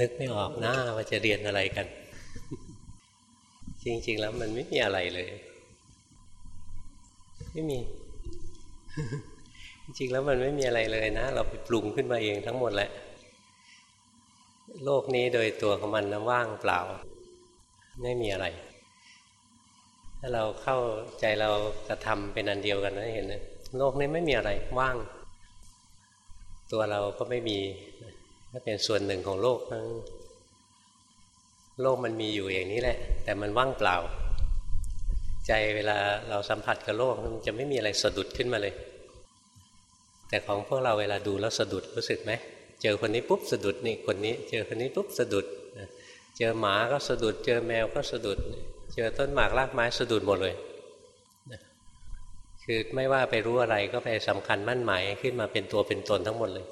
นึกไม่ออกหน้าว่าจะเรียนอะไรกัน จริง ๆ แล้วมันไม่มีอะไรเลย ไม่มี จริงๆแล้วมันไม่มีอะไรเลยนะ เราไปปรุงขึ้นมาเองทั้งหมดแหละ โลกนี้โดยตัวของมันนะว่างเปล่า ไม่มีอะไร ถ้าเราเข้าใจเรากระทำเป็นอันเดียวกันนะเห็นไหมโลกนี้ไม่มีอะไรว่าง ตัวเราก็ไม่มี ก็เป็นส่วนหนึ่งของโลกทั้งโลกมันมีอยู่อย่างนี้แหละ แต่มันว่างเปล่า ใจเวลาเราสัมผัสกับโลกมันจะไม่มีอะไรสะดุดขึ้นมาเลย แต่ของพวกเราเวลาดูแล้วสะดุดรู้สึกไหมเจอคนนี้ปุ๊บสะดุดนี่คนนี้ เจอคนนี้ปุ๊บสะดุดเจอหมาก็สะดุด เจอแมวก็สะดุด เจอต้นหมากรากไม้สะดุดหมดเลยคือไม่ว่าไปรู้อะไรก็ไปสำคัญมั่นหมายขึ้นมาเป็นตัวเป็นตนทั้งหมดเลย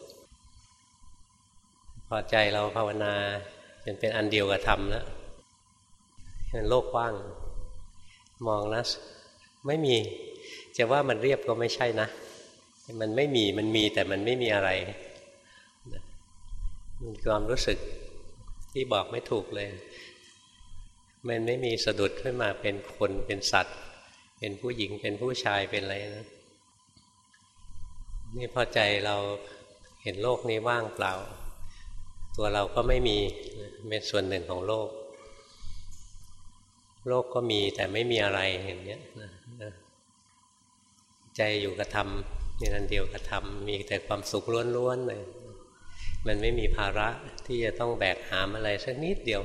พอใจเราภาวนาเป็นเป็นอันเดียวกับธรรมแล้วโลกว่าง มองนะไม่มีจะว่ามันเรียบก็ไม่ใช่นะ มันไม่มีมันมีแต่มันไม่มีอะไรมันความรู้สึกที่บอกไม่ถูกเลย มันไม่มีสะดุดขึ้นมาเป็นคนเป็นสัตว์ เป็นผู้หญิงเป็นผู้ชายเป็นอะไรนะนี่พอใจเราเห็นโลกนี้ว่างเปล่า ตัวเราก็ไม่มีเป็นส่วนหนึ่งของโลก โลกก็มีแต่ไม่มีอะไรอย่างนี้ใจอยู่กับธรรมในนั้นเดียวกับธรรมมีแต่ความสุขล้วนๆเลยมันไม่มีภาระที่จะต้องแบกหามอะไรสักนิดเดียว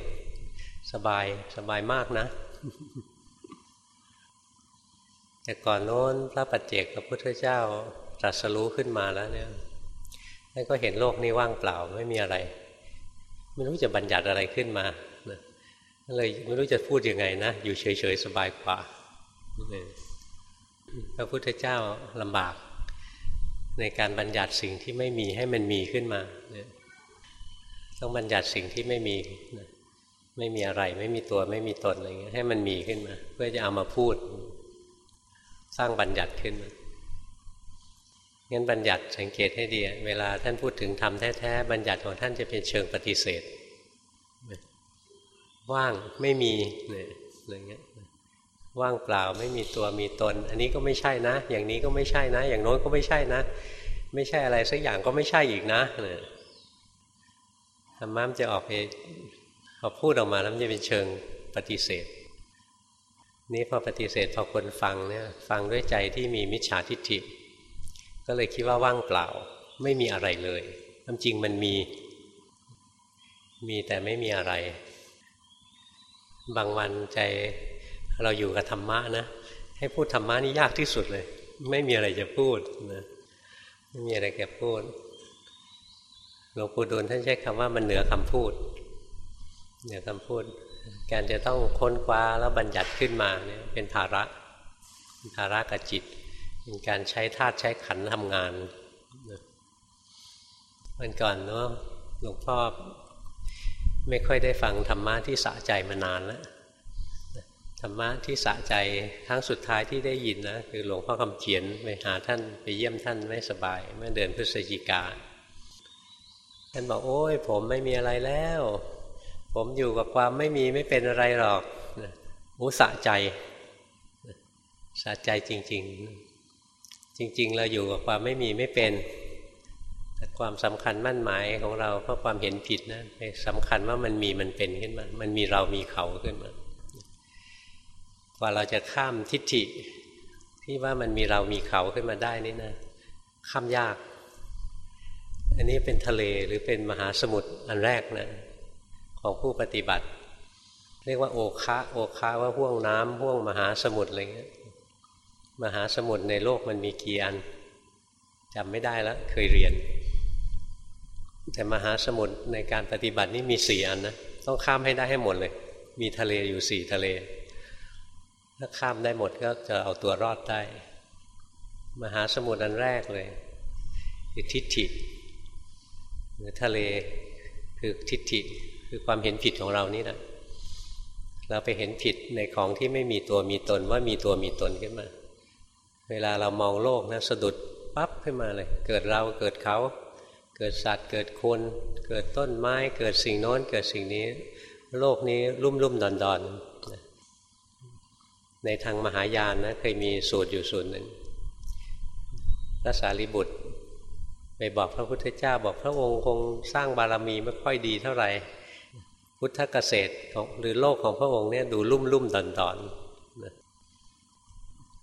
สบายสบายมากนะ แต่ก่อนโน้นพระปัจเจกพระพุทธเจ้าตรัสรู้ขึ้นมาแล้วเนี่ยท่านก็เห็นโลกนี้ว่างเปล่าไม่มีอะไร ไม่รู้จะบัญญัติอะไรขึ้นมาเลยไม่รู้จะพูดยังไงนะ อยู่เฉยๆสบายกว่าพระพุทธเจ้าลำบาก ในการบัญญัติสิ่งที่ไม่มีให้มันมีขึ้นมาต้องบัญญัติสิ่งที่ไม่มีไม่มีอะไร ไม่มีตัวไม่มีตนอะไรเงี้ยให้มันมีขึ้นมา เพื่อจะเอามาพูด สร้างบัญญัติขึ้นมา งั้นบัญญัติสังเกตให้ดี เวลาท่านพูดถึงธรรมแท้ๆ บัญญัติของท่านจะเป็นเชิงปฏิเสธ ว่างไม่มีเนี่ยอะไรเงี้ยว่างเปล่าไม่มีตัวมีตน อันนี้ก็ไม่ใช่นะ อย่างนี้ก็ไม่ใช่นะ อย่างโน้นก็ไม่ใช่นะ ไม่ใช่อะไรสักอย่างก็ไม่ใช่อีกนะเนี่ยธรรมะมันจะออกไปพอพูดออกมาแล้วมันจะเป็นเชิงปฏิเสธ นี้พอปฏิเสธพอคนฟังเนี่ยฟังด้วยใจที่มีมิจฉาทิฏฐิ ก็เลยคิดว่าว่างเปล่า ไม่มีอะไรเลยความจริงมันมี มีแต่ไม่มีอะไร บางวันใจเราอยู่กับธรรมะนะ ให้พูดธรรมะนี่ยากที่สุดเลย ไม่มีอะไรจะพูดนะไม่มีอะไรจะพูดหลวงปู่ดูลท่านใช้คำว่ามันเหนือคำพูด เหนือคำพูด การจะต้องค้นคว้าแล้วบัญญัติขึ้นมาเนี่ยเป็นภาระภาระกับจิต เป็นการใช้ธาตุใช้ขันทำงานวันก่อนเนาะหลวงพ่อไม่ค่อยได้ฟังธรรมะที่สะใจมานานแล้วธรรมะที่สะใจครั้งสุดท้ายที่ได้ยินนะคือหลวงพ่อคำเขียนไปหาท่านไปเยี่ยมท่านไม่สบาย เมื่อเดือนพฤศจิกาท่านบอกโอ้ยผมไม่มีอะไรแล้ว ผมอยู่กับความไม่มีไม่เป็นอะไรหรอกอุสะใจสะใจจริง ๆ จริง ๆ เราอยู่กับความไม่มีไม่เป็น แต่ความสำคัญมั่นหมายของเราเพราะความเห็นผิดนะไปสำคัญว่ามันมีมันเป็นขึ้นมา มันมีเรามีเขาขึ้นมากว่าเราจะข้ามทิฏฐิที่ว่ามันมีเรามีเขาขึ้นมาได้นี่นะข้ามยาก อันนี้เป็นทะเลหรือเป็นมหาสมุทรอันแรกนะของผู้ปฏิบัติ เรียกว่าโอคะโอคะว่าห่วงน้ำห่วงมหาสมุทรอะไรเงี้ย มหาสมุทรในโลกมันมีกี่อันจำไม่ได้แล้วเคยเรียน แต่มหาสมุทรในการปฏิบัตินี่มีสี่อันนะต้องข้ามให้ได้ให้หมดเลย มีทะเลอยู่สี่ทะเล ถ้าข้ามได้หมดก็จะเอาตัวรอดได้ มหาสมุทรอันแรกเลยทิฏฐิหรือทะเลคือทิฏฐิคือความเห็นผิดของเรานี่แหละเราไปเห็นผิดในของที่ไม่มีตัวมีตนว่ามีตัวมีตนขึ้นมา เวลาเรามองโลกนะสะดุดปั๊บขึ้นมาเลย เกิดเราเกิดเขา เกิดสัตว์เกิดคนเกิดต้นไม้ เกิดสิ่งโน้นเกิดสิ่งนี้ โลกนี้รุ่มรุ่มดอนดอนในทางมหายานนะเคยมีสูตรอยู่สูตรหนึ่งพระสารีบุตรไปบอกพระพุทธเจ้าบอกพระองค์คงสร้างบารมีไม่ค่อยดีเท่าไหร่พุทธเกษตรของหรือโลกของพระองค์เนี่ยดูลุ่มลุ่มดอนดอน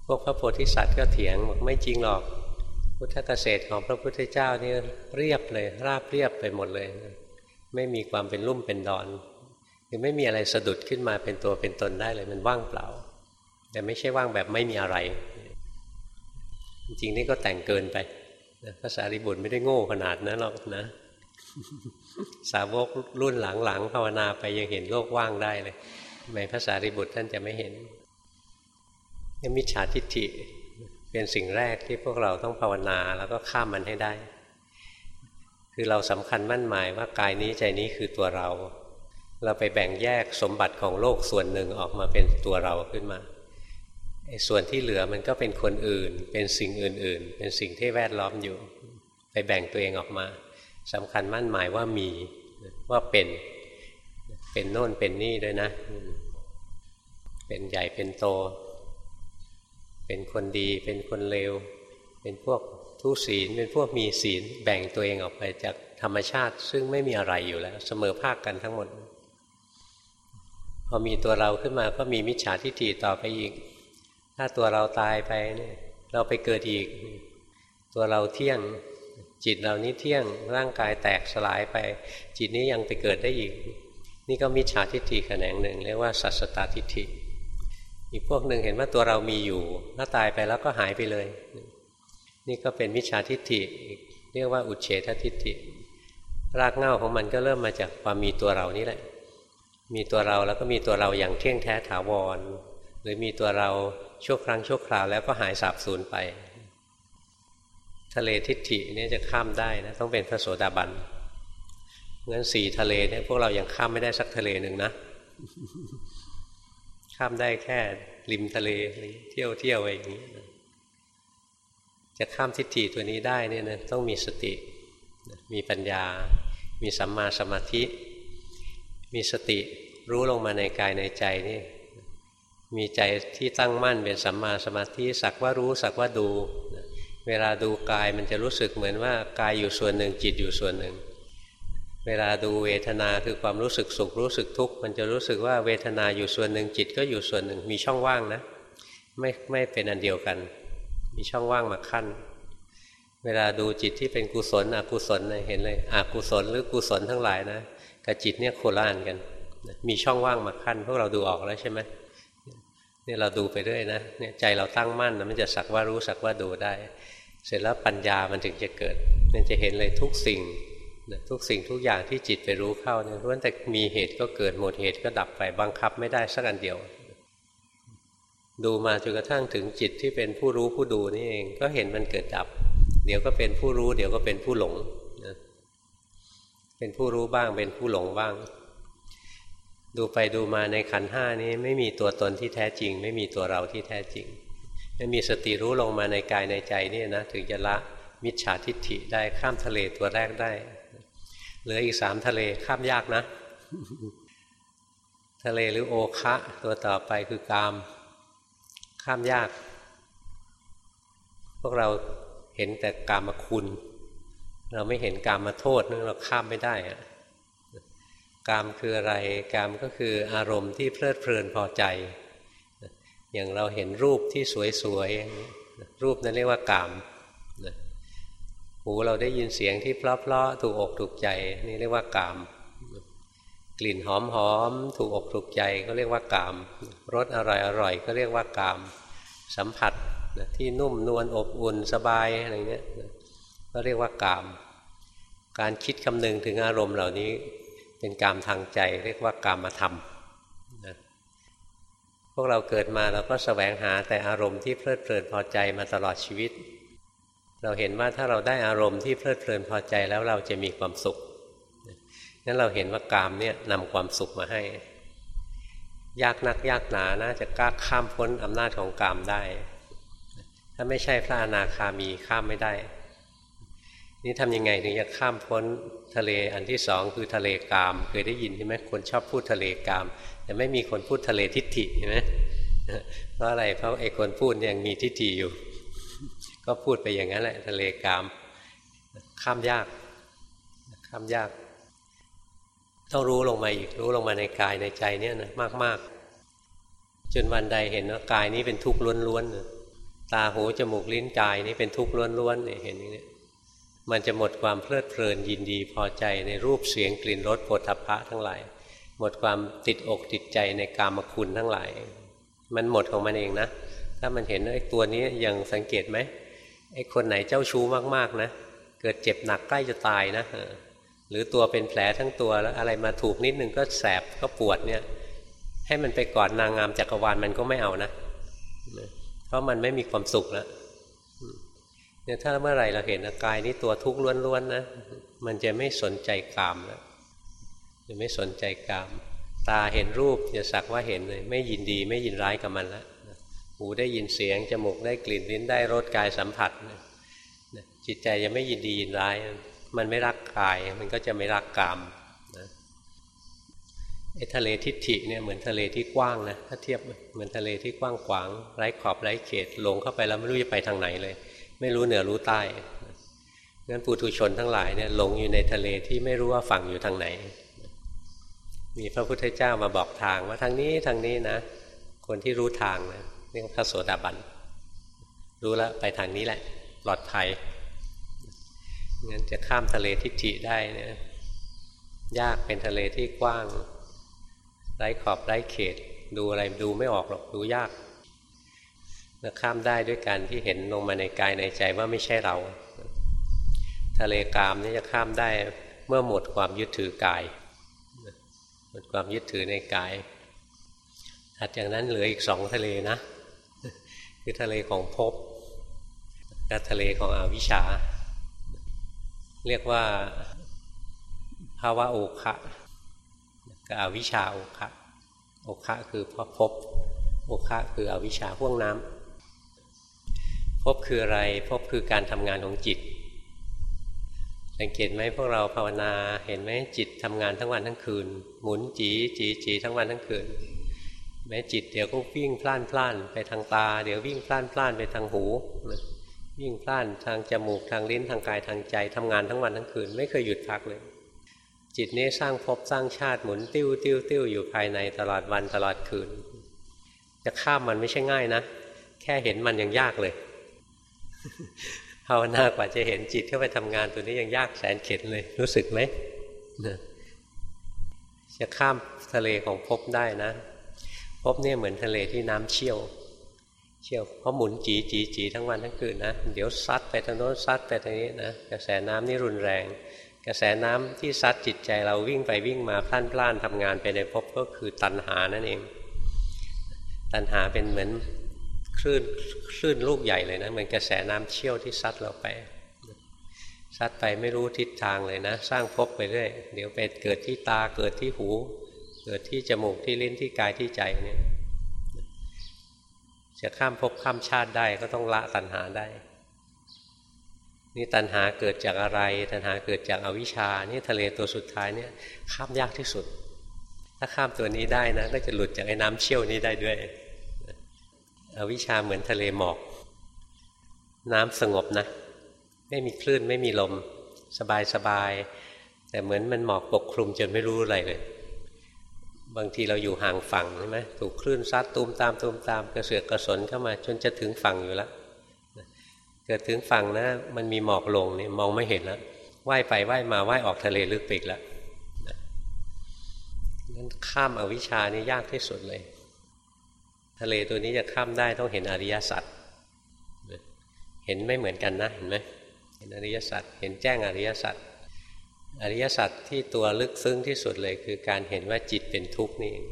พวกพระโพธิสัตว์ก็เถียงบอกไม่จริงหรอก พุทธเกษตรของพระพุทธเจ้านี่เรียบเลยราบเรียบไปหมดเลย ไม่มีความเป็นลุ่มเป็นดอนคือไม่มีอะไรสะดุดขึ้นมาเป็นตัวเป็นตนได้เลยมันว่างเปล่า แต่ไม่ใช่ว่างแบบไม่มีอะไร จริงๆนี่ก็แต่งเกินไปภาษาริบุตรไม่ได้โง่ขนาดนั้นหรอกนะสาวกรุ่นหลังๆภาวนาไปยังเห็นโลกว่างได้เลยไม่ภาษาริบุตรท่านจะไม่เห็น มิจฉาทิฏฐิเป็นสิ่งแรกที่พวกเราต้องภาวนาแล้วก็ข้ามมันให้ได้ คือเราสำคัญมั่นหมายว่ากายนี้ใจนี้คือตัวเรา เราไปแบ่งแยกสมบัติของโลกส่วนหนึ่งออกมาเป็นตัวเราขึ้นมาไอ้ส่วนที่เหลือมันก็เป็นคนอื่น เป็นสิ่งอื่น ๆ เป็นสิ่งที่แวดล้อมอยู่ ไปแบ่งตัวเองออกมาสำคัญมั่นหมายว่ามีว่าเป็นเป็นโน่นเป็นนี่ด้วยนะ เป็นใหญ่เป็นโต เป็นคนดี เป็นคนเลว เป็นพวกทุศีล เป็นพวกมีศีล แบ่งตัวเองออกไปจากธรรมชาติ ซึ่งไม่มีอะไรอยู่แล้ว เสมอภาคกันทั้งหมด พอมีตัวเราขึ้นมาก็มีมิจฉาทิฏฐิต่อไปอีก ถ้าตัวเราตายไปเนี่ยเราไปเกิดอีก ตัวเราเที่ยงจิตเรานี้เที่ยงร่างกายแตกสลายไป จิตนี้ยังไปเกิดได้อีก นี่ก็มิจฉาทิฏฐิแขนงหนึ่ง เรียกว่าสัสตตทิฏฐิ อีกพวกหนึ่งเห็นว่าตัวเรามีอยู่ถ้าตายไปแล้วก็หายไปเลย นี่ก็เป็นมิจฉาทิฏฐิเรียกว่าอุเฉททิฏฐิ รากเหง้าของมันก็เริ่มมาจากความมีตัวเรานี่แหละ มีตัวเราแล้วก็มีตัวเราอย่างเที่ยงแท้ถาวร หรือมีตัวเราชั่วครั้งชั่วคราวแล้วก็หายสาบสูญไป ทะเลทิฏฐิเนี่ยจะข้ามได้นะต้องเป็นพระโสดาบันงั้นสี่ทะเลเนี่ยพวกเรายังข้ามไม่ได้สักทะเลหนึ่งนะ ข้ามได้แค่ริมทะเลเที่ยวเที่ยวอะไรอย่างนี้จะข้ามทิฏฐิตัวนี้ได้เนี่ยนะต้องมีสติ มีปัญญา มีสัมมาสมาธิ มีสติรู้ลงมาในกายในใจนี่ มีใจที่ตั้งมั่นเป็นสัมมาสมาธิสักว่ารู้สักว่าดู เวลาดูกายมันจะรู้สึกเหมือนว่ากายอยู่ส่วนหนึ่งจิตอยู่ส่วนหนึ่ง เวลาดูเวทนาคือความรู้สึกสุขรู้สึกทุกข์มันจะรู้สึกว่าเวทนาอยู่ส่วนหนึ่งจิตก็อยู่ส่วนหนึ่งมีช่องว่างนะ ไม่ไม่เป็นอันเดียวกัน มีช่องว่างมาขั้น เวลาดูจิตที่เป็นกุศลอกุศลเห็นเลยอกุศลหรือกุศลทั้งหลายนะกับจิตเนี่ยโคละอันกันมีช่องว่างมาขั้น พวกเราดูออกแล้วใช่ไหมเนี่ยเราดูไปเรื่อยนะเนี่ยใจเราตั้งมั่นนะมันจะสักว่ารู้สักว่าดูได้ เสร็จแล้วปัญญามันถึงจะเกิด มันจะเห็นเลยทุกสิ่ง ทุกสิ่งทุกอย่างที่จิตไปรู้เข้าเนี่ยล้วนแต่มีเหตุก็เกิดหมดเหตุก็ดับไปบังคับไม่ได้สักอันเดียว ดูมาจนกระทั่งถึงจิตที่เป็นผู้รู้ผู้ดูนี่เอง ก็เห็นมันเกิดดับ เดี๋ยวก็เป็นผู้รู้ เดี๋ยวก็เป็นผู้หลงนะเป็นผู้รู้บ้าง เป็นผู้หลงบ้าง ดูไปดูมาในขันห้านี้ไม่มีตัวตนที่แท้จริง ไม่มีตัวเราที่แท้จริงไม่มีสติรู้ลงมาในกายในใจนี่นะถึงจะละมิจฉาทิฏฐิได้ข้ามทะเลตัวแรกได้ เหลืออีกสามทะเลข้ามยากนะ ทะเลหรือโอคะ ตัวต่อไปคือกาม ข้ามยาก พวกเราเห็นแต่กามาคุณ เราไม่เห็นกามมาโทษนึกเราข้ามไม่ได้อะกามคืออะไรกามก็คืออารมณ์ที่เพลิดเพลินพอใจ อย่างเราเห็นรูปที่สวยๆรูปนั้นเรียกว่ากาม หูเราได้ยินเสียงที่เพลาะๆถูกอกถูกใจ นี่เรียกว่ากาม กลิ่นหอมๆถูกอกถูกใจก็เรียกว่ากามรสอร่อยๆก็เรียกว่ากาม สัมผัสที่นุ่มนวลอบอุ่นสบายอะไรเงี้ยก็เรียกว่ากาม การคิดคำนึงถึงอารมณ์เหล่านี้เป็นกามทางใจ เรียกว่ากามธรรมพวกเราเกิดมาเราก็สแสวงหาแต่อารมณ์ที่เพลิดเพลินพอใจมาตลอดชีวิต เราเห็นว่าถ้าเราได้อารมณ์ที่เพลิดเพลินพอใจแล้วเราจะมีความสุขนั้นเราเห็นว่ากามเนี่ยนำความสุขมาให้ ยากนักยากหนานะจะกล้าข้ามพ้นอำนาจของกามได้ ถ้าไม่ใช่พระอนาคามีข้ามไม่ได้ นี่ทำยังไงถึงจะข้ามพ้นทะเลอันที่สองคือทะเลกาม เคยได้ยินใช่ไหมคนชอบพูดทะเลกาม แต่ไม่มีคนพูดทะเลทิฏฐิใช่ไหมเพราะอะไรเพราะไอ้คนพูดยังมีทิฏฐิอยู่ ก็พูดไปอย่างนั้นแหละทะเลกาม ข้ามยาก ข้ามยาก ต้องรู้ลงมาอีก รู้ลงมาในกายในใจเนี่ยนะมาก ๆ จนวันใดเห็นว่ากายนี้เป็นทุกข์ล้วนๆตาหูจมูกลิ้นกายนี้เป็นทุกข์ล้วนๆเนี่ยเห็นอย่างนี้มันจะหมดความเพลิดเพลินยินดีพอใจในรูปเสียงกลิ่นรสโผฏฐัพพะทั้งหลาย หมดความติดอกติดใจในกามคุณทั้งหลาย มันหมดของมันเองนะ ถ้ามันเห็นไอ้ตัวนี้ยังสังเกตไหม ไอ้คนไหนเจ้าชู้มากๆนะเกิดเจ็บหนักใกล้จะตายนะหรือตัวเป็นแผลทั้งตัวแล้วอะไรมาถูกนิดนึงก็แสบก็ปวดเนี่ย ให้มันไปกอดนางงามจักรวาลมันก็ไม่เอานะเพราะมันไม่มีความสุขแล้วเนี่ยถ้าเมื่อไหร่เราเห็นกายนี้ตัวทุกข์ล้วนๆนะมันจะไม่สนใจกามแล้วจะไม่สนใจกาม ตาเห็นรูปจะสักว่าเห็นเลย ไม่ยินดีไม่ยินร้ายกับมันแล้ว หูได้ยินเสียง จมูกได้กลิ่นลิ้นได้รสกายสัมผัส จิตใจจะไม่ยินดียินร้าย มันไม่รักกาย มันก็จะไม่รักกามนะไอ้ทะเลทิฏฐิเนี่ยเหมือนทะเลที่กว้างนะถ้าเทียบเหมือนทะเลที่กว้างขวางไร้ขอบไร้เขตลงเข้าไปแล้วไม่รู้จะไปทางไหนเลย ไม่รู้เหนือรู้ใต้งั้นปุถุชนทั้งหลายเนี่ยหลงอยู่ในทะเลที่ไม่รู้ว่าฝั่งอยู่ทางไหน มีพระพุทธเจ้ามาบอกทางว่าทางนี้ทางนี้นะ คนที่รู้ทางนะ เรียกพระโสดาบัน รู้แล้วไปทางนี้แหละปลอดภัยงั้นจะข้ามทะเลทิฏฐิได้เนี่ยยากเป็นทะเลที่กว้างไร้ขอบไร้เขต ดูอะไรดูไม่ออกหรอกดูยากข้ามได้ด้วยการที่เห็นลงมาในกายในใจว่าไม่ใช่เรา ทะเลกามนี่จะข้ามได้เมื่อหมดความยึดถือกาย หมดความยึดถือในกายถัดจากนั้นเหลืออีกสองทะเลนะ คือทะเลของภพกับทะเลของอวิชชา เรียกว่าภาวะโอคะกับอวิชชาโอคะโอคะคือพภพโอคะคืออวิชชาห่วงน้ำพคืออะไรภพคือการทำงานของจิตสังเกตไหมพวกเราภาวนาเห็นไหมจิตทำงานทั้งวันทั้งคืน หมุนจีจีจีทั้งวันทั้งคืน แม้จิตเดี๋ยวก็วิ่งพล่านพล่านไปทางตา เดี๋ยววิ่งพล่านพล่านไปทางหูวิ่งพล่านทางจมูกทางลิ้นทางกายทางใจทำงานทั้งวันทั้งคืน ไม่เคยหยุดพักเลย จิตนี้สร้างภพสร้างชาติหมุนติ้วติ้วติ้วอยู่ภายในตลอดวันตลอดคืน จะข้ามมันไม่ใช่ง่ายนะ แค่เห็นมันยังยากเลยภาวนากว่าจะเห็นจิตเข้าไปทำงานตัวนี้ยังยากแสนเข็ดเลย รู้สึกไหมจะข้ามทะเลของภพได้นะ ภพเนี่ยเหมือนทะเลที่น้ำเชี่ยว เชี่ยวเพราะหมุนจีจีจีทั้งวันทั้งคืนนะเดี๋ยวซัดไปทางโน้นซัดไปทางนี้นะกระแสน้ำนี่รุนแรง กระแสน้ำที่ซัดจิตใจเราวิ่งไปวิ่งมาพล่านพล่านทำงานไปในภพก็คือตัณหานั่นเอง ตัณหาเป็นเหมือนคลื่นคลื่นลูกใหญ่เลยนะเหมือนกระแสน้ำเชี่ยวที่ซัดเราไปซัดไปไม่รู้ทิศทางเลยนะ สร้างภพไปเรื่อยเดี๋ยวไปเกิดที่ตาเกิดที่หู เกิดที่จมูกที่ลิ้นที่กายที่ใจเนี่ยจะข้ามภพข้ามชาติได้ก็ต้องละตัณหาได้ นี่ตัณหาเกิดจากอะไร ตัณหาเกิดจากอวิชชา นี่ทะเลตัวสุดท้ายเนี่ยข้ามยากที่สุด ถ้าข้ามตัวนี้ได้นะก็จะหลุดจากไอ้น้ำเชี่ยวนี้ได้ด้วย อวิชาเหมือนทะเลหมอก น้ำสงบนะ ไม่มีคลื่นไม่มีลม สบายสบาย แต่เหมือนมันหมอกปกคลุมจนไม่รู้อะไรเลย บางทีเราอยู่ห่างฝั่งใช่ไหมถูกคลื่นซัดตูมตามตูมตามกระเสือกกระสนเข้ามา จนจะถึงฝั่งอยู่แล้วเกิดถึงฝั่งนะ มันมีหมอกลงนี่มองไม่เห็นแล้วว่ายไปว่ายมาว่ายออกทะเลลึกไปอีกแล้วนั้นข้ามอาวิชานี่ยากที่สุดเลย ทะเลตัวนี้จะข้ามได้ต้องเห็นอริยสัจเห็นไม่เหมือนกันนะเห็นไหมเห็นอริยสัจเห็นแจ้งอริยสัจ อริยสัจที่ตัวลึกซึ้งที่สุดเลยคือการเห็นว่าจิตเป็นทุกข์นี่เอง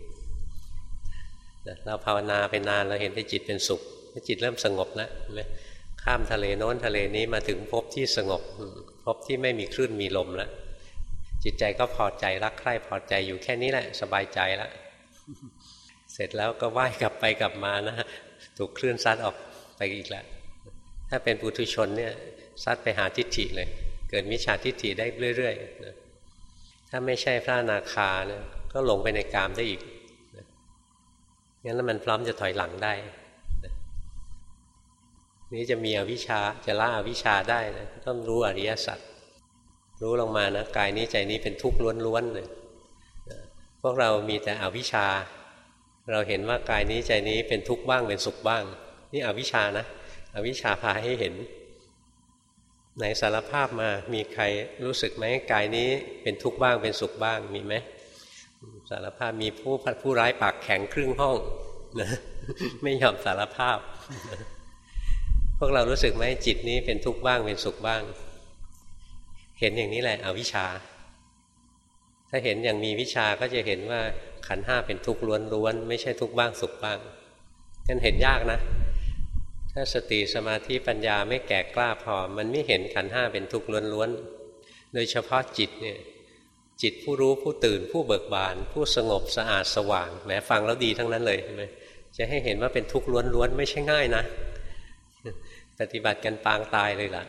เราภาวนาไปนานเราเห็นได้จิตเป็นสุขจิตเริ่มสงบแล้วเห็นไหมข้ามทะเลโน้นทะเลนี้มาถึงพบที่สงบพบที่ไม่มีคลื่นมีลมแล้วจิตใจก็พอใจรักใคร่พอใจอยู่แค่นี้แหละ สบายใจแล้วเสร็จแล้วก็ว่ายกลับไปกลับมานะถูกคลื่นซัดออกไปอีกแล้วถ้าเป็นปุถุชนเนี่ยซัดไปหาทิฏฐิเลย เกิดมิจฉาทิฏฐิได้เรื่อยๆนะถ้าไม่ใช่พระนาคานะก็หลงไปในกามได้อีกนะงั้นแล้วมันพร้อมจะถอยหลังได้นะนี้จะมีอวิชชาจะละอวิชชาได้นะต้องรู้อริยสัจรู้ลงมานะกายนี้ใจนี้เป็นทุกข์ล้วนๆเลยพวกเรามีแต่อวิชชา เราเห็นว่ากายนี้ใจนี้เป็นทุกข์บ้างเป็นสุขบ้าง นี่อวิชชานะ อวิชชาพาให้เห็น ไหนสารภาพมามีใครรู้สึกไหมกายนี้เป็นทุกข์บ้างเป็นสุขบ้างมีไหมสารภาพมีผู้ผู้ร้ายปากแข็งครึ่งห้องนะไม่ยอมสารภาพ พวกเรารู้สึกไหมจิตนี้เป็นทุกข์บ้างเป็นสุขบ้าง เห็นอย่างนี้แหละอวิชชา ถ้าเห็นอย่างมีวิชาก็จะเห็นว่าขันห้าเป็นทุกข์ล้วนๆไม่ใช่ทุกข์บ้างสุขบ้างนั่นเห็นยากนะ ถ้าสติสมาธิปัญญาไม่แก่กล้าพอ มันไม่เห็นขันห้าเป็นทุกข์ล้วนๆ โดยเฉพาะจิตเนี่ยจิตผู้รู้ผู้ตื่นผู้เบิกบาน ผู้สงบสะอาดสว่างแหมฟังแล้วดีทั้งนั้นเลยใช่ไหมจะให้เห็นว่าเป็นทุกข์ล้วนๆ ไม่ใช่ง่ายนะ ปฏิบัติกันปางตายเลยล่ะ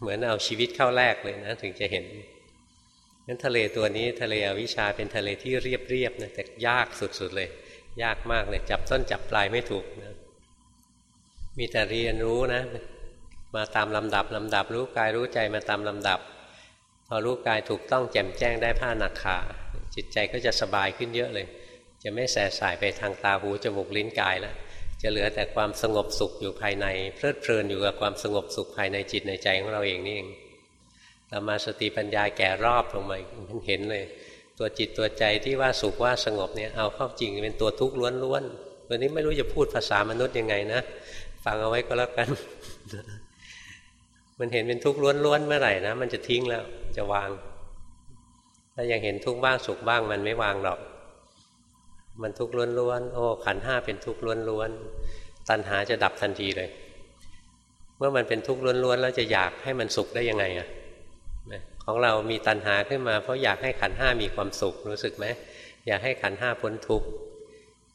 เหมือนเอาชีวิตเข้าแรกเลยนะ ถึงจะเห็นงั้นทะเลตัวนี้ทะเลอวิชาเป็นทะเลที่เรียบๆนะแต่ยากสุดๆเลย ยากมากเลยจับต้นจับปลายไม่ถูกนะ มีแต่เรียนรู้นะ มาตามลำดับลำดับ รู้กายรู้ใจมาตามลำดับ พอรู้กายถูกต้องแจ่มแจ้งได้ผ้าหนักขาจิตใจก็จะสบายขึ้นเยอะเลย จะไม่แสสายไปทางตาหูจมูกลิ้นกายแล้วจะเหลือแต่ความสงบสุขอยู่ภายใน เพลิดเพลินอยู่กับความสงบสุขภายในจิตในใจของเราเองนี่เองต่อมาสติปัญญาแก่รอบลงมามันเห็นเลย ตัวจิตตัวใจที่ว่าสุขว่าสงบเนี่ยเอาเข้าจริงเป็นตัวทุกข์ล้วนๆตัวนี้ไม่รู้จะพูดภาษามนุษย์ยังไงนะ ฟังเอาไว้ก็แล้วกัน มันเห็นเป็นทุกข์ล้วนๆเมื่อไหร่นะมันจะทิ้งแล้วจะวาง ถ้ายังเห็นทุกข์บ้างสุขบ้างมันไม่วางหรอก มันทุกข์ล้วนๆโอ้ขันห้าเป็นทุกข์ล้วนๆตัณหาจะดับทันทีเลย เมื่อมันเป็นทุกข์ล้วนๆแล้วจะอยากให้มันสุขได้ยังไงอะของเรามีตัณหาขึ้นมา เพราะอยากให้ขันห้ามีความสุขรู้สึกไหมอยากให้ขันห้าพ้นทุกข์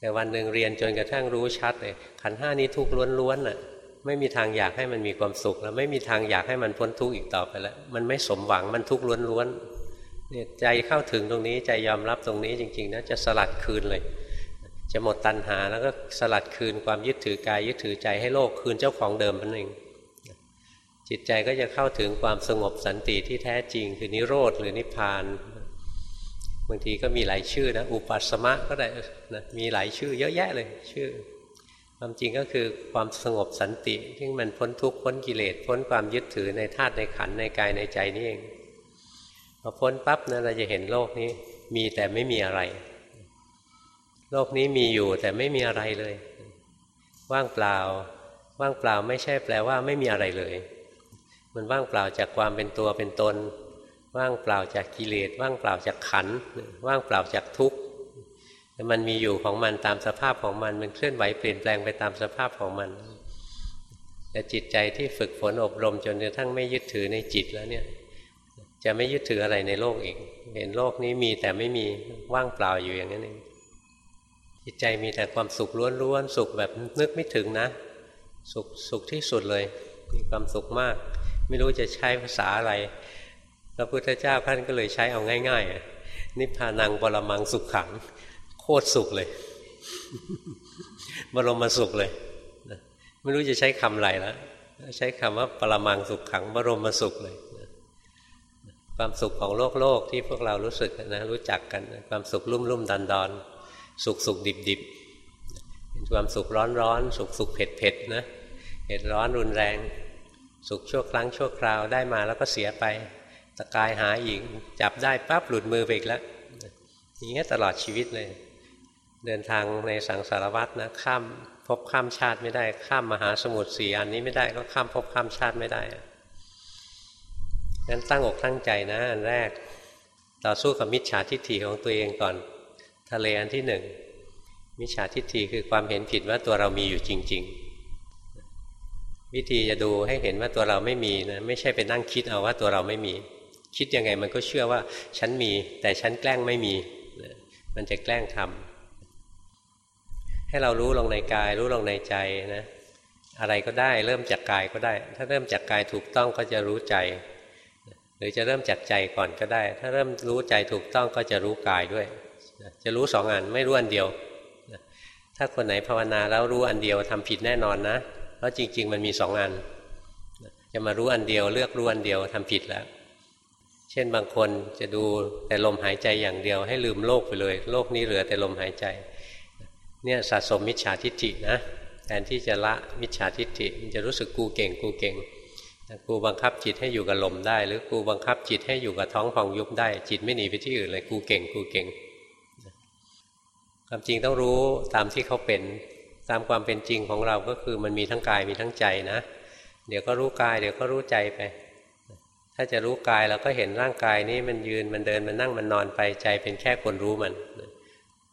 แต่วันหนึ่งเรียนจนกระทั่งรู้ชัดเลยขันห้านี้ทุกข์ล้วนๆน่ะไม่มีทางอยากให้มันมีความสุข แล้วไม่มีทางอยากให้มันพ้นทุกข์อีกต่อไปแล้ว มันไม่สมหวังมันทุกข์ล้วนๆเนี่ยใจเข้าถึงตรงนี้ใจยอมรับตรงนี้จริงๆนะจะสลัดคืนเลย จะหมดตัณหาแล้วก็สลัดคืนความยึดถือกายยึดถือใจให้โลกคืนเจ้าของเดิมนั่นเองจิตใจก็จะเข้าถึงความสงบสันติที่แท้จริง คือนิโรธหรือนิพพาน บางทีก็มีหลายชื่อนะอุปัสมะก็ได้นะมีหลายชื่อเยอะแยะเลยชื่อ ความจริงก็คือความสงบสันติที่มันพ้นทุกข์พ้นกิเลสพ้นความยึดถือในธาตุในขันในกายในใจนี่เองพอพ้นปั๊บนะเราจะเห็นโลกนี้มีแต่ไม่มีอะไร โลกนี้มีอยู่แต่ไม่มีอะไรเลย ว่างเปล่า ว่างเปล่าไม่ใช่แปลว่าไม่มีอะไรเลย มันว่างเปล่าจากความเป็นตัวเป็นตน ว่างเปล่าจากกิเลสว่างเปล่าจากขันว่างเปล่าจากทุกข์มันมีอยู่ของมันตามสภาพของมันมันเคลื่อนไหวเปลี่ยนแปลงไปตามสภาพของมันแต่จิตใจที่ฝึกฝนอบรมจนกระทั่งไม่ยึดถือในจิตแล้วเนี่ย จะไม่ยึดถืออะไรในโลกอีกเห็นโลกนี้มีแต่ไม่มีว่างเปล่าอยู่อย่างนั้นเองจิตใจมีแต่ความสุขล้วนๆสุขแบบนึกไม่ถึงนะ สุขสุขที่สุดเลยมีความสุขมาก ไม่รู้จะใช้ภาษาอะไร พระพุทธเจ้าท่านก็เลยใช้เอาง่าย ๆ นิพพานังบรมังสุขขัง โคตรสุขเลย บรมสุขเลยไม่รู้จะใช้คำอะไรแล้วใช้คำว่าปรมังสุขขัง บรมสุขเลยความสุขของโลกโลกที่พวกเรารู้สึกนะรู้จักกันความสุขรุ่มรุ่มดันดอนสุขสุขดิบดิบเป็นความสุขร้อนร้อนสุขสุขเผ็ดเผ็ดนะเผ็ดร้อนรุนแรง สุขชั่วครั้งชั่วคราวได้มาแล้วก็เสียไป ตะกายหาอีกจับได้ปั๊บหลุดมือไปอีกแล้วอย่างเงี้ยตลอดชีวิตเลย เดินทางในสังสารวัตรนะข้ามพบข้ามชาติไม่ได้ ข้ามมหาสมุทรสี่อันนี้ไม่ได้ก็ข้ามพบข้ามชาติไม่ได้งั้นตั้งอกตั้งใจนะอันแรก ต่อสู้กับมิจฉาทิฏฐิของตัวเองก่อน ทะเลอันที่หนึ่งมิจฉาทิฏฐิคือความเห็นผิดว่าตัวเรามีอยู่จริง ๆ วิธีจะดูให้เห็นว่าตัวเราไม่มีนะไม่ใช่ไปนั่งคิดเอาว่าตัวเราไม่มี คิดยังไงมันก็เชื่อว่าฉันมี แต่ฉันแกล้งไม่มี มันจะแกล้งทำให้เรารู้ลงในกาย รู้ลงในใจนะอะไรก็ได้เริ่มจากกายก็ได้ ถ้าเริ่มจากกายถูกต้องก็จะรู้ใจ หรือจะเริ่มจากใจก่อนก็ได้ ถ้าเริ่มรู้ใจถูกต้องก็จะรู้กายด้วย จะรู้สองอันไม่รู้อันเดียว ถ้าคนไหนภาวนาแล้วรู้อันเดียวทำผิดแน่นอนนะ เพราะจริง ๆ มันมีสองอัน จะมารู้อันเดียวเลือกรู้อันเดียวทำผิดแล้ว ช่นบางคนจะดูแต่ลมหายใจอย่างเดียว ให้ลืมโลกไปเลย โลกนี้เหลือแต่ลมหายใจเนี่ยสะสมมิจฉาทิฏฐินะแทนที่จะละมิจฉาทิฏฐิมันจะรู้สึกกูเก่งกูเก่งกูบังคับจิตให้อยู่กับลมได้ หรือกูบังคับจิตให้อยู่กับท้องพองยุบได้ จิตไม่หนีไปที่อื่นเลยกูเก่งกูเก่งความจริงต้องรู้ตามที่เขาเป็นตามความเป็นจริงของเราก็คือมันมีทั้งกายมีทั้งใจนะ เดี๋ยวก็รู้กาย เดี๋ยวก็รู้ใจไป ถ้าจะรู้กายเราก็เห็นร่างกายนี้มันยืนมันเดินมันนั่งมันนอนไปใจเป็นแค่คนรู้มัน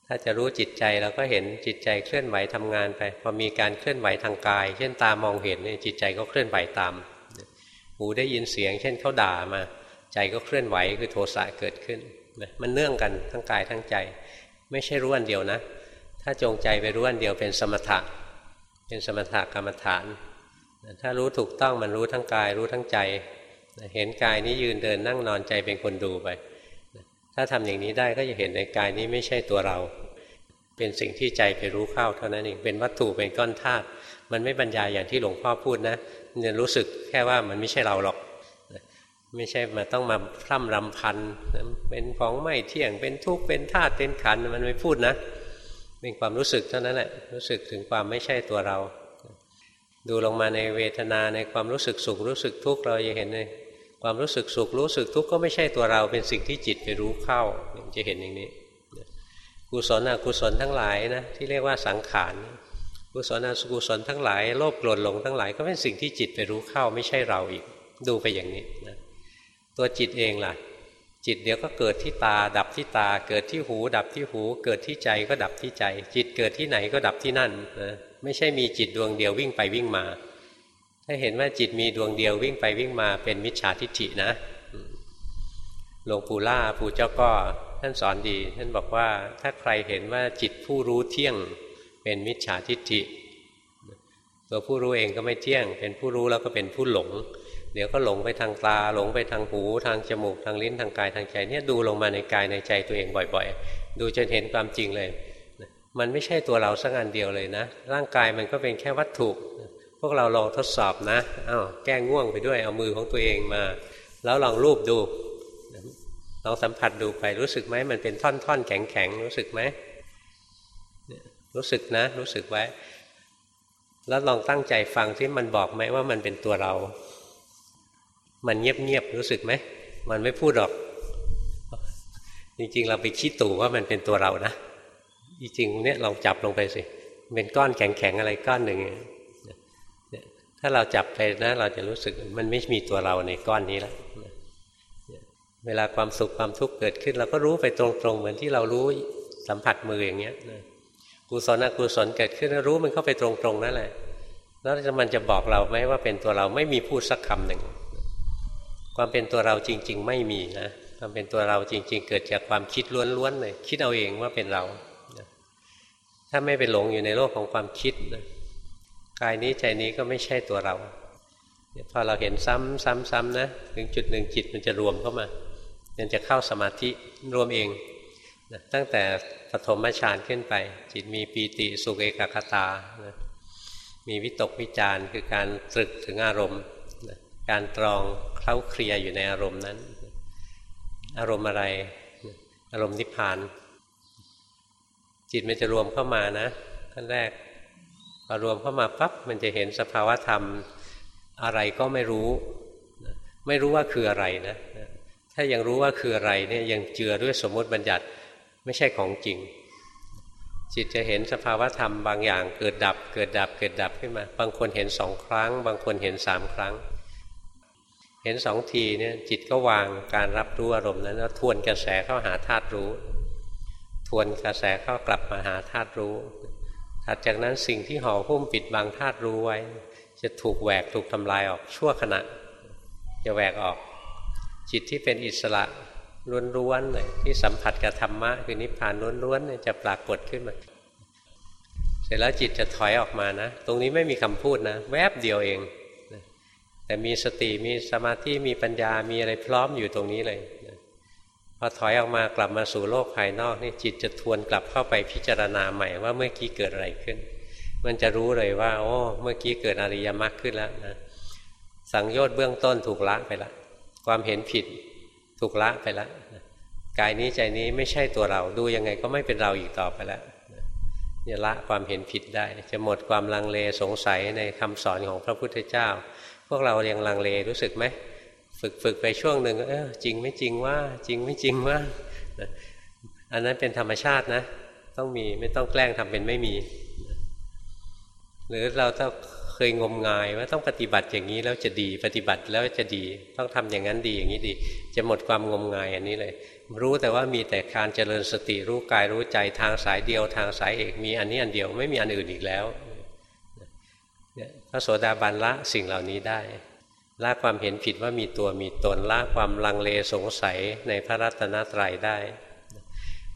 ถ้าจะรู้จิตใจเราก็เห็นจิตใจเคลื่อนไหวทำงานไปพอมีการเคลื่อนไหวทางกาย เช่นตามองเห็นเนี่ยจิตใจก็เคลื่อนไหวตาม หูได้ยินเสียง เช่นเขาด่ามา ใจก็เคลื่อนไหวคือโทสะเกิดขึ้นมันเนื่องกันทั้งกายทั้งใจ ไม่ใช่รู้อันเดียวนะ ถ้าจงใจไปรู้อันเดียวเป็นสมถะ เป็นสมถะกรรมฐาน ถ้ารู้ถูกต้องมันรู้ทั้งกายรู้ทั้งใจ เห็นกายนี้ยืนเดินนั่งนอนใจเป็นคนดูไป ถ้าทำอย่างนี้ได้ก็จะเห็นในกายนี้ไม่ใช่ตัวเรา เป็นสิ่งที่ใจไปรู้เข้าเท่านั้นเองเป็นวัตถุเป็นก้อนธาตุมันไม่บรรยายอย่างที่หลวงพ่อพูดนะเนี่ยรู้สึกแค่ว่ามันไม่ใช่เราหรอก ไม่ใช่มาต้องมาพร่ำรำพันเป็นของไม่เที่ยงเป็นทุกข์เป็นธาตุเป็นขันมันไม่พูดนะเป็นความรู้สึกเท่านั้นแหละรู้สึกถึงความไม่ใช่ตัวเรา ดูลงมาในเวทนาในความรู้สึกสุขรู้สึกทุกข์เราจะเห็นเลย ความรู้สึกสุขรู้สึกทุกข์ก็ไม่ใช่ตัวเราเป็นสิ่งที่จิตไปรู้เข้าจะเห็นอย่างนี้กุศลอกุศลทั้งหลายนะที่เรียกว่าสังขารกุศลอกุศลทั้งหลายโลภโกรธหลงทั้งหลายก็เป็นสิ่งที่จิตไปรู้เข้าไม่ใช่เราอีก ดูไปอย่างนี้นะตัวจิตเองล่ะ จิตเดี๋ยวก็เกิดที่ตา ดับที่ตา เกิดที่หู ดับที่หู เกิดที่ใจก็ดับที่ใจ จิตเกิดที่ไหนก็ดับที่นั่นนะไม่ใช่มีจิตดวงเดียววิ่งไปวิ่งมา ถ้าเห็นว่าจิตมีดวงเดียววิ่งไปวิ่งมาเป็นมิจฉาทิฏฐินะหลวงปู่ล่าปู่เจ้าก็ท่านสอนดีท่านบอกว่าถ้าใครเห็นว่าจิตผู้รู้เที่ยงเป็นมิจฉาทิฏฐิ ตัวผู้รู้เองก็ไม่เที่ยง เป็นผู้รู้แล้วก็เป็นผู้หลง เดี๋ยวก็หลงไปทางตาหลงไปทางหูทางจมูกทางลิ้นทางกายทางใจเนี่ยดูลงมาในกายในใจตัวเองบ่อย ๆ ดูจนเห็นความจริงเลย มันไม่ใช่ตัวเราสักอันเดียวเลยนะ ร่างกายมันก็เป็นแค่วัตถุ พวกเราลองทดสอบนะอ้าวแก้ง่วงไปด้วยเอามือของตัวเองมา แล้วลองรูปดูลองสัมผัสดูไปรู้สึกไหมมันเป็นท่อนๆแข็งๆรู้สึกไหมรู้สึกนะ รู้สึกไว้ แล้วลองตั้งใจฟังที่มันบอกไหมว่ามันเป็นตัวเรา มันเงียบๆรู้สึกไหมมันไม่พูดหรอก จริงๆ เราไปคิดตู่ว่ามันเป็นตัวเรานะจริงๆเนี่ยลองจับลงไปสิเป็นก้อนแข็งๆอะไรก้อนหนึ่ง ถ้าเราจับไปนะ เราจะรู้สึกมันไม่มีตัวเราในก้อนนี้แล้วเวลาความสุขความทุกข์เกิดขึ้น เราก็รู้ไปตรงๆ เหมือนที่เรารู้สัมผัสมืออย่างเงี้ยกุศลอกุศลเกิดขึ้นรู้มันเข้าไปตรงๆนั่นแหละ แล้วมันจะบอกเราไหมว่าเป็นตัวเราไม่มีพูดสักคำหนึ่ง ความเป็นตัวเราจริง ๆ ไม่มีนะความเป็นตัวเราจริง ๆ เกิดจากความคิดล้วนๆเลยคิดเอาเองว่าเป็นเราถ้าไม่ไปหลงอยู่ในโลกของความคิดนะ กายนี้ใจนี้ก็ไม่ใช่ตัวเราพอเราเห็นซ้ำซ้ำซ้ำนะถึงจุดหนึ่งจิตมันจะรวมเข้ามามันจะเข้าสมาธิรวมเองตั้งแต่ปฐมฌานขึ้นไป จิตมีปีติสุขเอกคตานะมีวิตกวิจารคือการตรึกถึงอารมณ์นะการตรองเคล้าเคลียอยู่ในอารมณ์นั้น อารมณ์อะไรอารมณ์นิพพาน จิตมันจะรวมเข้ามานะขั้นแรก อรวมเข้ามาปั๊บมันจะเห็นสภาวธรรมอะไรก็ไม่รู้ ไม่รู้ว่าคืออะไรนะ ถ้ายังรู้ว่าคืออะไรเนี่ยยังเจือด้วยสมมติบัญญัติไม่ใช่ของจริง จิตจะเห็นสภาวธรรมบางอย่างเกิดดับ เกิดดับ เกิดดับขึ้นมา บางคนเห็นสองครั้ง บางคนเห็นสามครั้ง เห็นสองทีเนี่ยจิตก็วางการรับรู้อารมณ์นั้นแล้วทวนกระแสเข้าหาธาตุรู้ ทวนกระแสเข้ากลับมาหาธาตุรู้ ถัดจากนั้นสิ่งที่ห่อหุ้มปิดบังธาตุรู้ไว้ จะถูกแหวกถูกทำลายออกชั่วขณะ จะแหวกออก จิตที่เป็นอิสระล้วนๆเลยที่สัมผัสกับธรรมะคือนิพพานล้วนๆเนี่ยจะปรากฏขึ้นมาเสร็จแล้วจิตจะถอยออกมานะ ตรงนี้ไม่มีคำพูดนะ แวบเดียวเอง แต่มีสติมีสมาธิมีปัญญามีอะไรพร้อมอยู่ตรงนี้เลย พอถอยออกมากลับมาสู่โลกภายนอกนี่จิตจะทวนกลับเข้าไปพิจารณาใหม่ว่าเมื่อกี้เกิดอะไรขึ้น มันจะรู้เลยว่าโอ้เมื่อกี้เกิดอริยมรรคขึ้นแล้วนะสังโยชน์เบื้องต้นถูกละไปแล้วความเห็นผิดถูกละไปแล้วกายนี้ใจนี้ไม่ใช่ตัวเราดูยังไงก็ไม่เป็นเราอีกต่อไปแล้วจะละความเห็นผิดได้ จะหมดความลังเลสงสัยในคำสอนของพระพุทธเจ้า พวกเรายังลังเลรู้สึกไหม ฝึกฝึกไปช่วงหนึ่งเออจริงไม่จริงว่า จริงไม่จริงว่าอันนั้นเป็นธรรมชาตินะ ต้องมีไม่ต้องแกล้งทำเป็นไม่มี หรือเราต้องเคยงมงายว่าต้องปฏิบัติอย่างนี้แล้วจะดี ปฏิบัติแล้วจะดี ต้องทำอย่างนั้นดีอย่างนี้ดี จะหมดความงมงายอันนี้เลย รู้แต่ว่ามีแต่การเจริญสติรู้กายรู้ใจทางสายเดียวทางสายเอกมีอันนี้อันเดียวไม่มีอันอื่นอีกแล้วพระโสดาบันละสิ่งเหล่านี้ได้ ละความเห็นผิดว่ามีตัวมีตนละความลังเลสงสัยในพระรัตนตรัยได้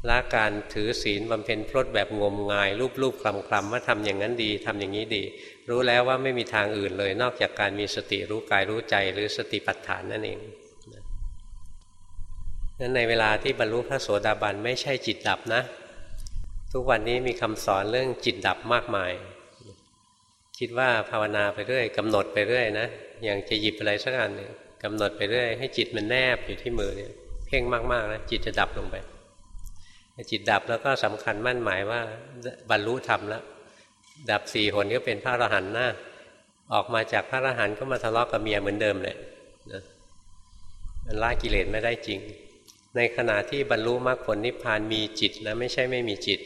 ละการถือศีลบำเพ็ญพรตแบบงมงายรูปรูปคลำคลำว่าทำอย่างนั้นดีทำอย่างนี้ดี รู้แล้วว่าไม่มีทางอื่นเลย นอกจากการมีสติรู้กายรู้ใจหรือสติปัฏฐานนั่นเองนั้นในเวลาที่บรรลุพระโสดาบันไม่ใช่จิตดับนะ ทุกวันนี้มีคำสอนเรื่องจิตดับมากมาย คิดว่าภาวนาไปเรื่อยกำหนดไปเรื่อยนะอย่างจะหยิบอะไรสักอันหนึ่งกำหนดไปเรื่อยให้จิตมันแนบอยู่ที่มือเนี่ยเพ่งมากๆนะจิตจะดับลงไปจิตดับแล้วก็สำคัญมั่นหมายว่าบรรลุธรรมแล้วดับสี่หนก็เป็นพระอรหันต์หน้าออกมาจากพระอรหันต์ก็มาทะเลาะกับเมียเหมือนเดิมเลยนะมันละกิเลสไม่ได้จริง ในขณะที่บรรลุมรรคผลนิพพานมีจิตนะไม่ใช่ไม่มีจิต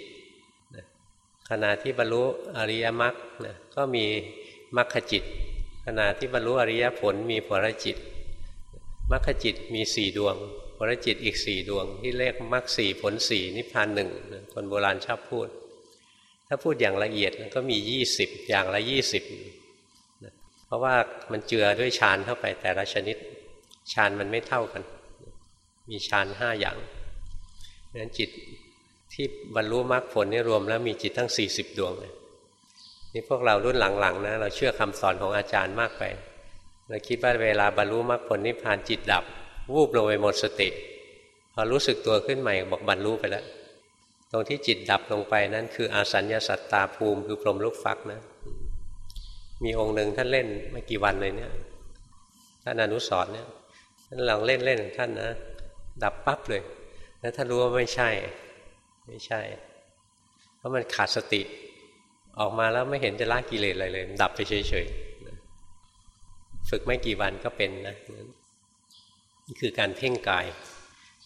ขณะที่บรรลุอริยมรรคนะก็มีมรรคจิต ขณะที่บรรลุอริยผลมีผลจิตมรรคจิตมีสี่ดวงผลจิตอีกสี่ดวง ที่เรียกมรรคสี่ผลสี่นิพพานหนึ่งคนโบราณชอบพูด ถ้าพูดอย่างละเอียดก็มียี่สิบอย่างละยี่สิบเพราะว่ามันเจือด้วยฌานเข้าไปแต่ละชนิดฌานมันไม่เท่ากัน มีฌานห้าอย่างนั้นจิต ที่บรรลุมรรคผลนี่รวมแล้วมีจิตทั้งสี่สิบดวงเลยนี่พวกเรารุ่นหลังๆนะเราเชื่อคำสอนของอาจารย์มากไปเราคิดว่าเวลาบรรลุมรรคผลนิพพานจิตดับ วูบลงไปหมดสติ พอรู้สึกตัวขึ้นใหม่บอกบรรลุไปแล้ว ตรงที่จิตดับลงไปนั่นคืออาสัญญาสัตตาภูมิคือพรหมลูกฟักนะ มีองค์หนึ่งท่านเล่นไม่กี่วันเลยเนี่ยท่านอนุสรเนี่ยท่านลองเล่นเล่นท่านนะ ดับปั๊บเลยแล้วท่านรู้ว่าไม่ใช่ ไม่ใช่ เพราะมันขาดสติ ออกมาแล้วไม่เห็นจะละกิเลสอะไรเลย ดับไปเฉยๆฝึกไม่กี่วันก็เป็นนะนี่คือการเพ่งกาย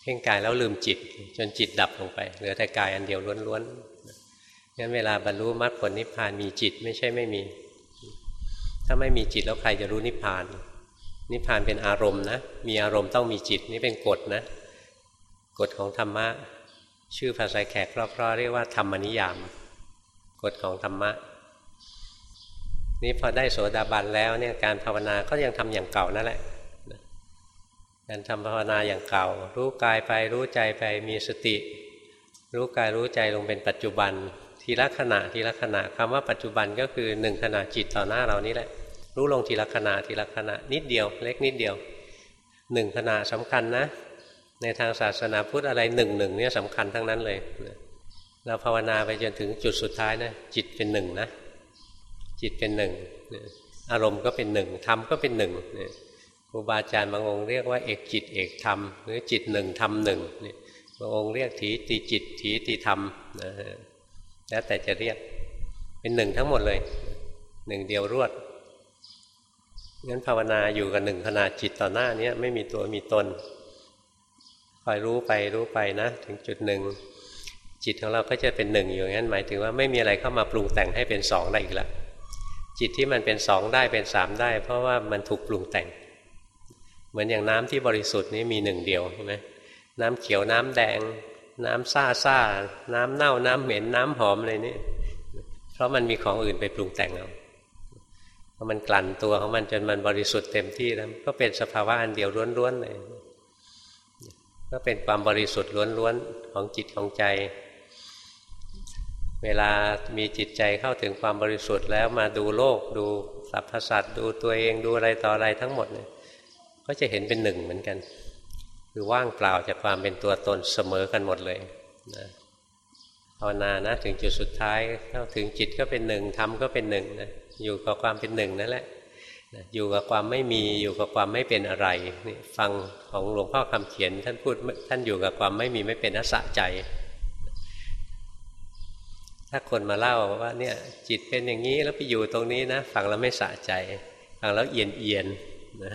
เพ่งกายแล้วลืมจิต จนจิตดับลงไป เหลือแต่กายอันเดียวล้วนๆงั้นเวลาบรรลุมรรคผลนิพพานมีจิตไม่ใช่ไม่มี ถ้าไม่มีจิตแล้วใครจะรู้นิพพาน นิพพานเป็นอารมณ์นะ มีอารมณ์ต้องมีจิตนี่เป็นกฎนะกฎของธรรมะ ชื่อภาษาแขกเพราะๆเรียกว่าธรรมนิยาม กฎของธรรมะ นี่พอได้โสดาบันแล้วเนี่ยการภาวนาก็ยังทำอย่างเก่านั่นแหละการทำภาวนาอย่างเก่า รู้กายไปรู้ใจไปมีสติ รู้กายรู้ใจลงเป็นปัจจุบัน ทีละขณะทีละขณะคำว่าปัจจุบันก็คือหนึ่งขณะจิตต่อหน้าเรานี่แหละ รู้ลงทีละขณะทีละขณะนิดเดียว เล็กนิดเดียวหนึ่งขณะสำคัญนะ ในทางศาสนาพุทธอะไรหนึ่งหนึ่งเนี่ยสำคัญทั้งนั้นเลยเราภาวนาไปจนถึงจุดสุดท้ายนะจิตเป็นหนึ่งนะจิตเป็นหนึ่งอารมณ์ก็เป็นหนึ่งธรรมก็เป็นหนึ่งครูบาอาจารย์บางองค์เรียกว่าเอกจิตเอกธรรมหรือจิตหนึ่งธรรมหนึ่งบางองค์เรียกถีติจิตถีติธรรมนะแล้วแต่จะเรียกเป็นหนึ่งทั้งหมดเลยหนึ่งเดียวรวดงั้นภาวนาอยู่กับหนึ่งขนาดจิตต่อหน้านี้ไม่มีตัวมีตน คอยรู้ไปรู้ไปนะ ถึงจุดหนึ่งจิตของเราก็จะเป็นหนึ่งอยู่งั้นหมายถึงว่าไม่มีอะไรเข้ามาปรุงแต่งให้เป็นสองได้อีกแล้วจิตที่มันเป็นสองได้เป็นสามได้ เพราะว่ามันถูกปรุงแต่ง เหมือนอย่างน้ำที่บริสุทธิ์นี้มีหนึ่งเดียวใช่ไหมน้ำเขียวน้ำแดง น้ำซ่าซ่าน้ำเน่าน้ำเหม็นน้ำหอมอะไรนี่เพราะมันมีของอื่นไปปรุงแต่งเอาพอมันกลั่นตัวของมันจนมันบริสุทธิ์เต็มที่แล้วก็เป็นสภาวะอันเดียวล้วนๆเลย ก็เป็นความบริสุทธิ์ล้วนๆของจิตของใจ เวลามีจิตใจเข้าถึงความบริสุทธิ์แล้วมาดูโลกดูสรรพสัตว์ดูตัวเองดูอะไรต่ออะไรทั้งหมดเนี่ยก็จะเห็นเป็นหนึ่งเหมือนกัน คือว่างเปล่าจากความเป็นตัวตนเสมอกันหมดเลยนะภาวนานะถึงจุดสุดท้ายเข้าถึงจิตก็เป็นหนึ่งธรรมก็เป็นหนึ่งนะอยู่กับความเป็นหนึ่งนั่นแหละ อยู่กับความไม่มีอยู่กับความไม่เป็นอะไรนี่ฟังของหลวงพ่อคำเขียน ท่านพูดท่านอยู่กับความไม่มีไม่เป็นนัสะใจ ถ้าคนมาเล่าว่าเนี่ยจิตเป็นอย่างนี้แล้วไปอยู่ตรงนี้นะฟังแล้วไม่สะใจ ฟังแล้วเอียนเอียนนะ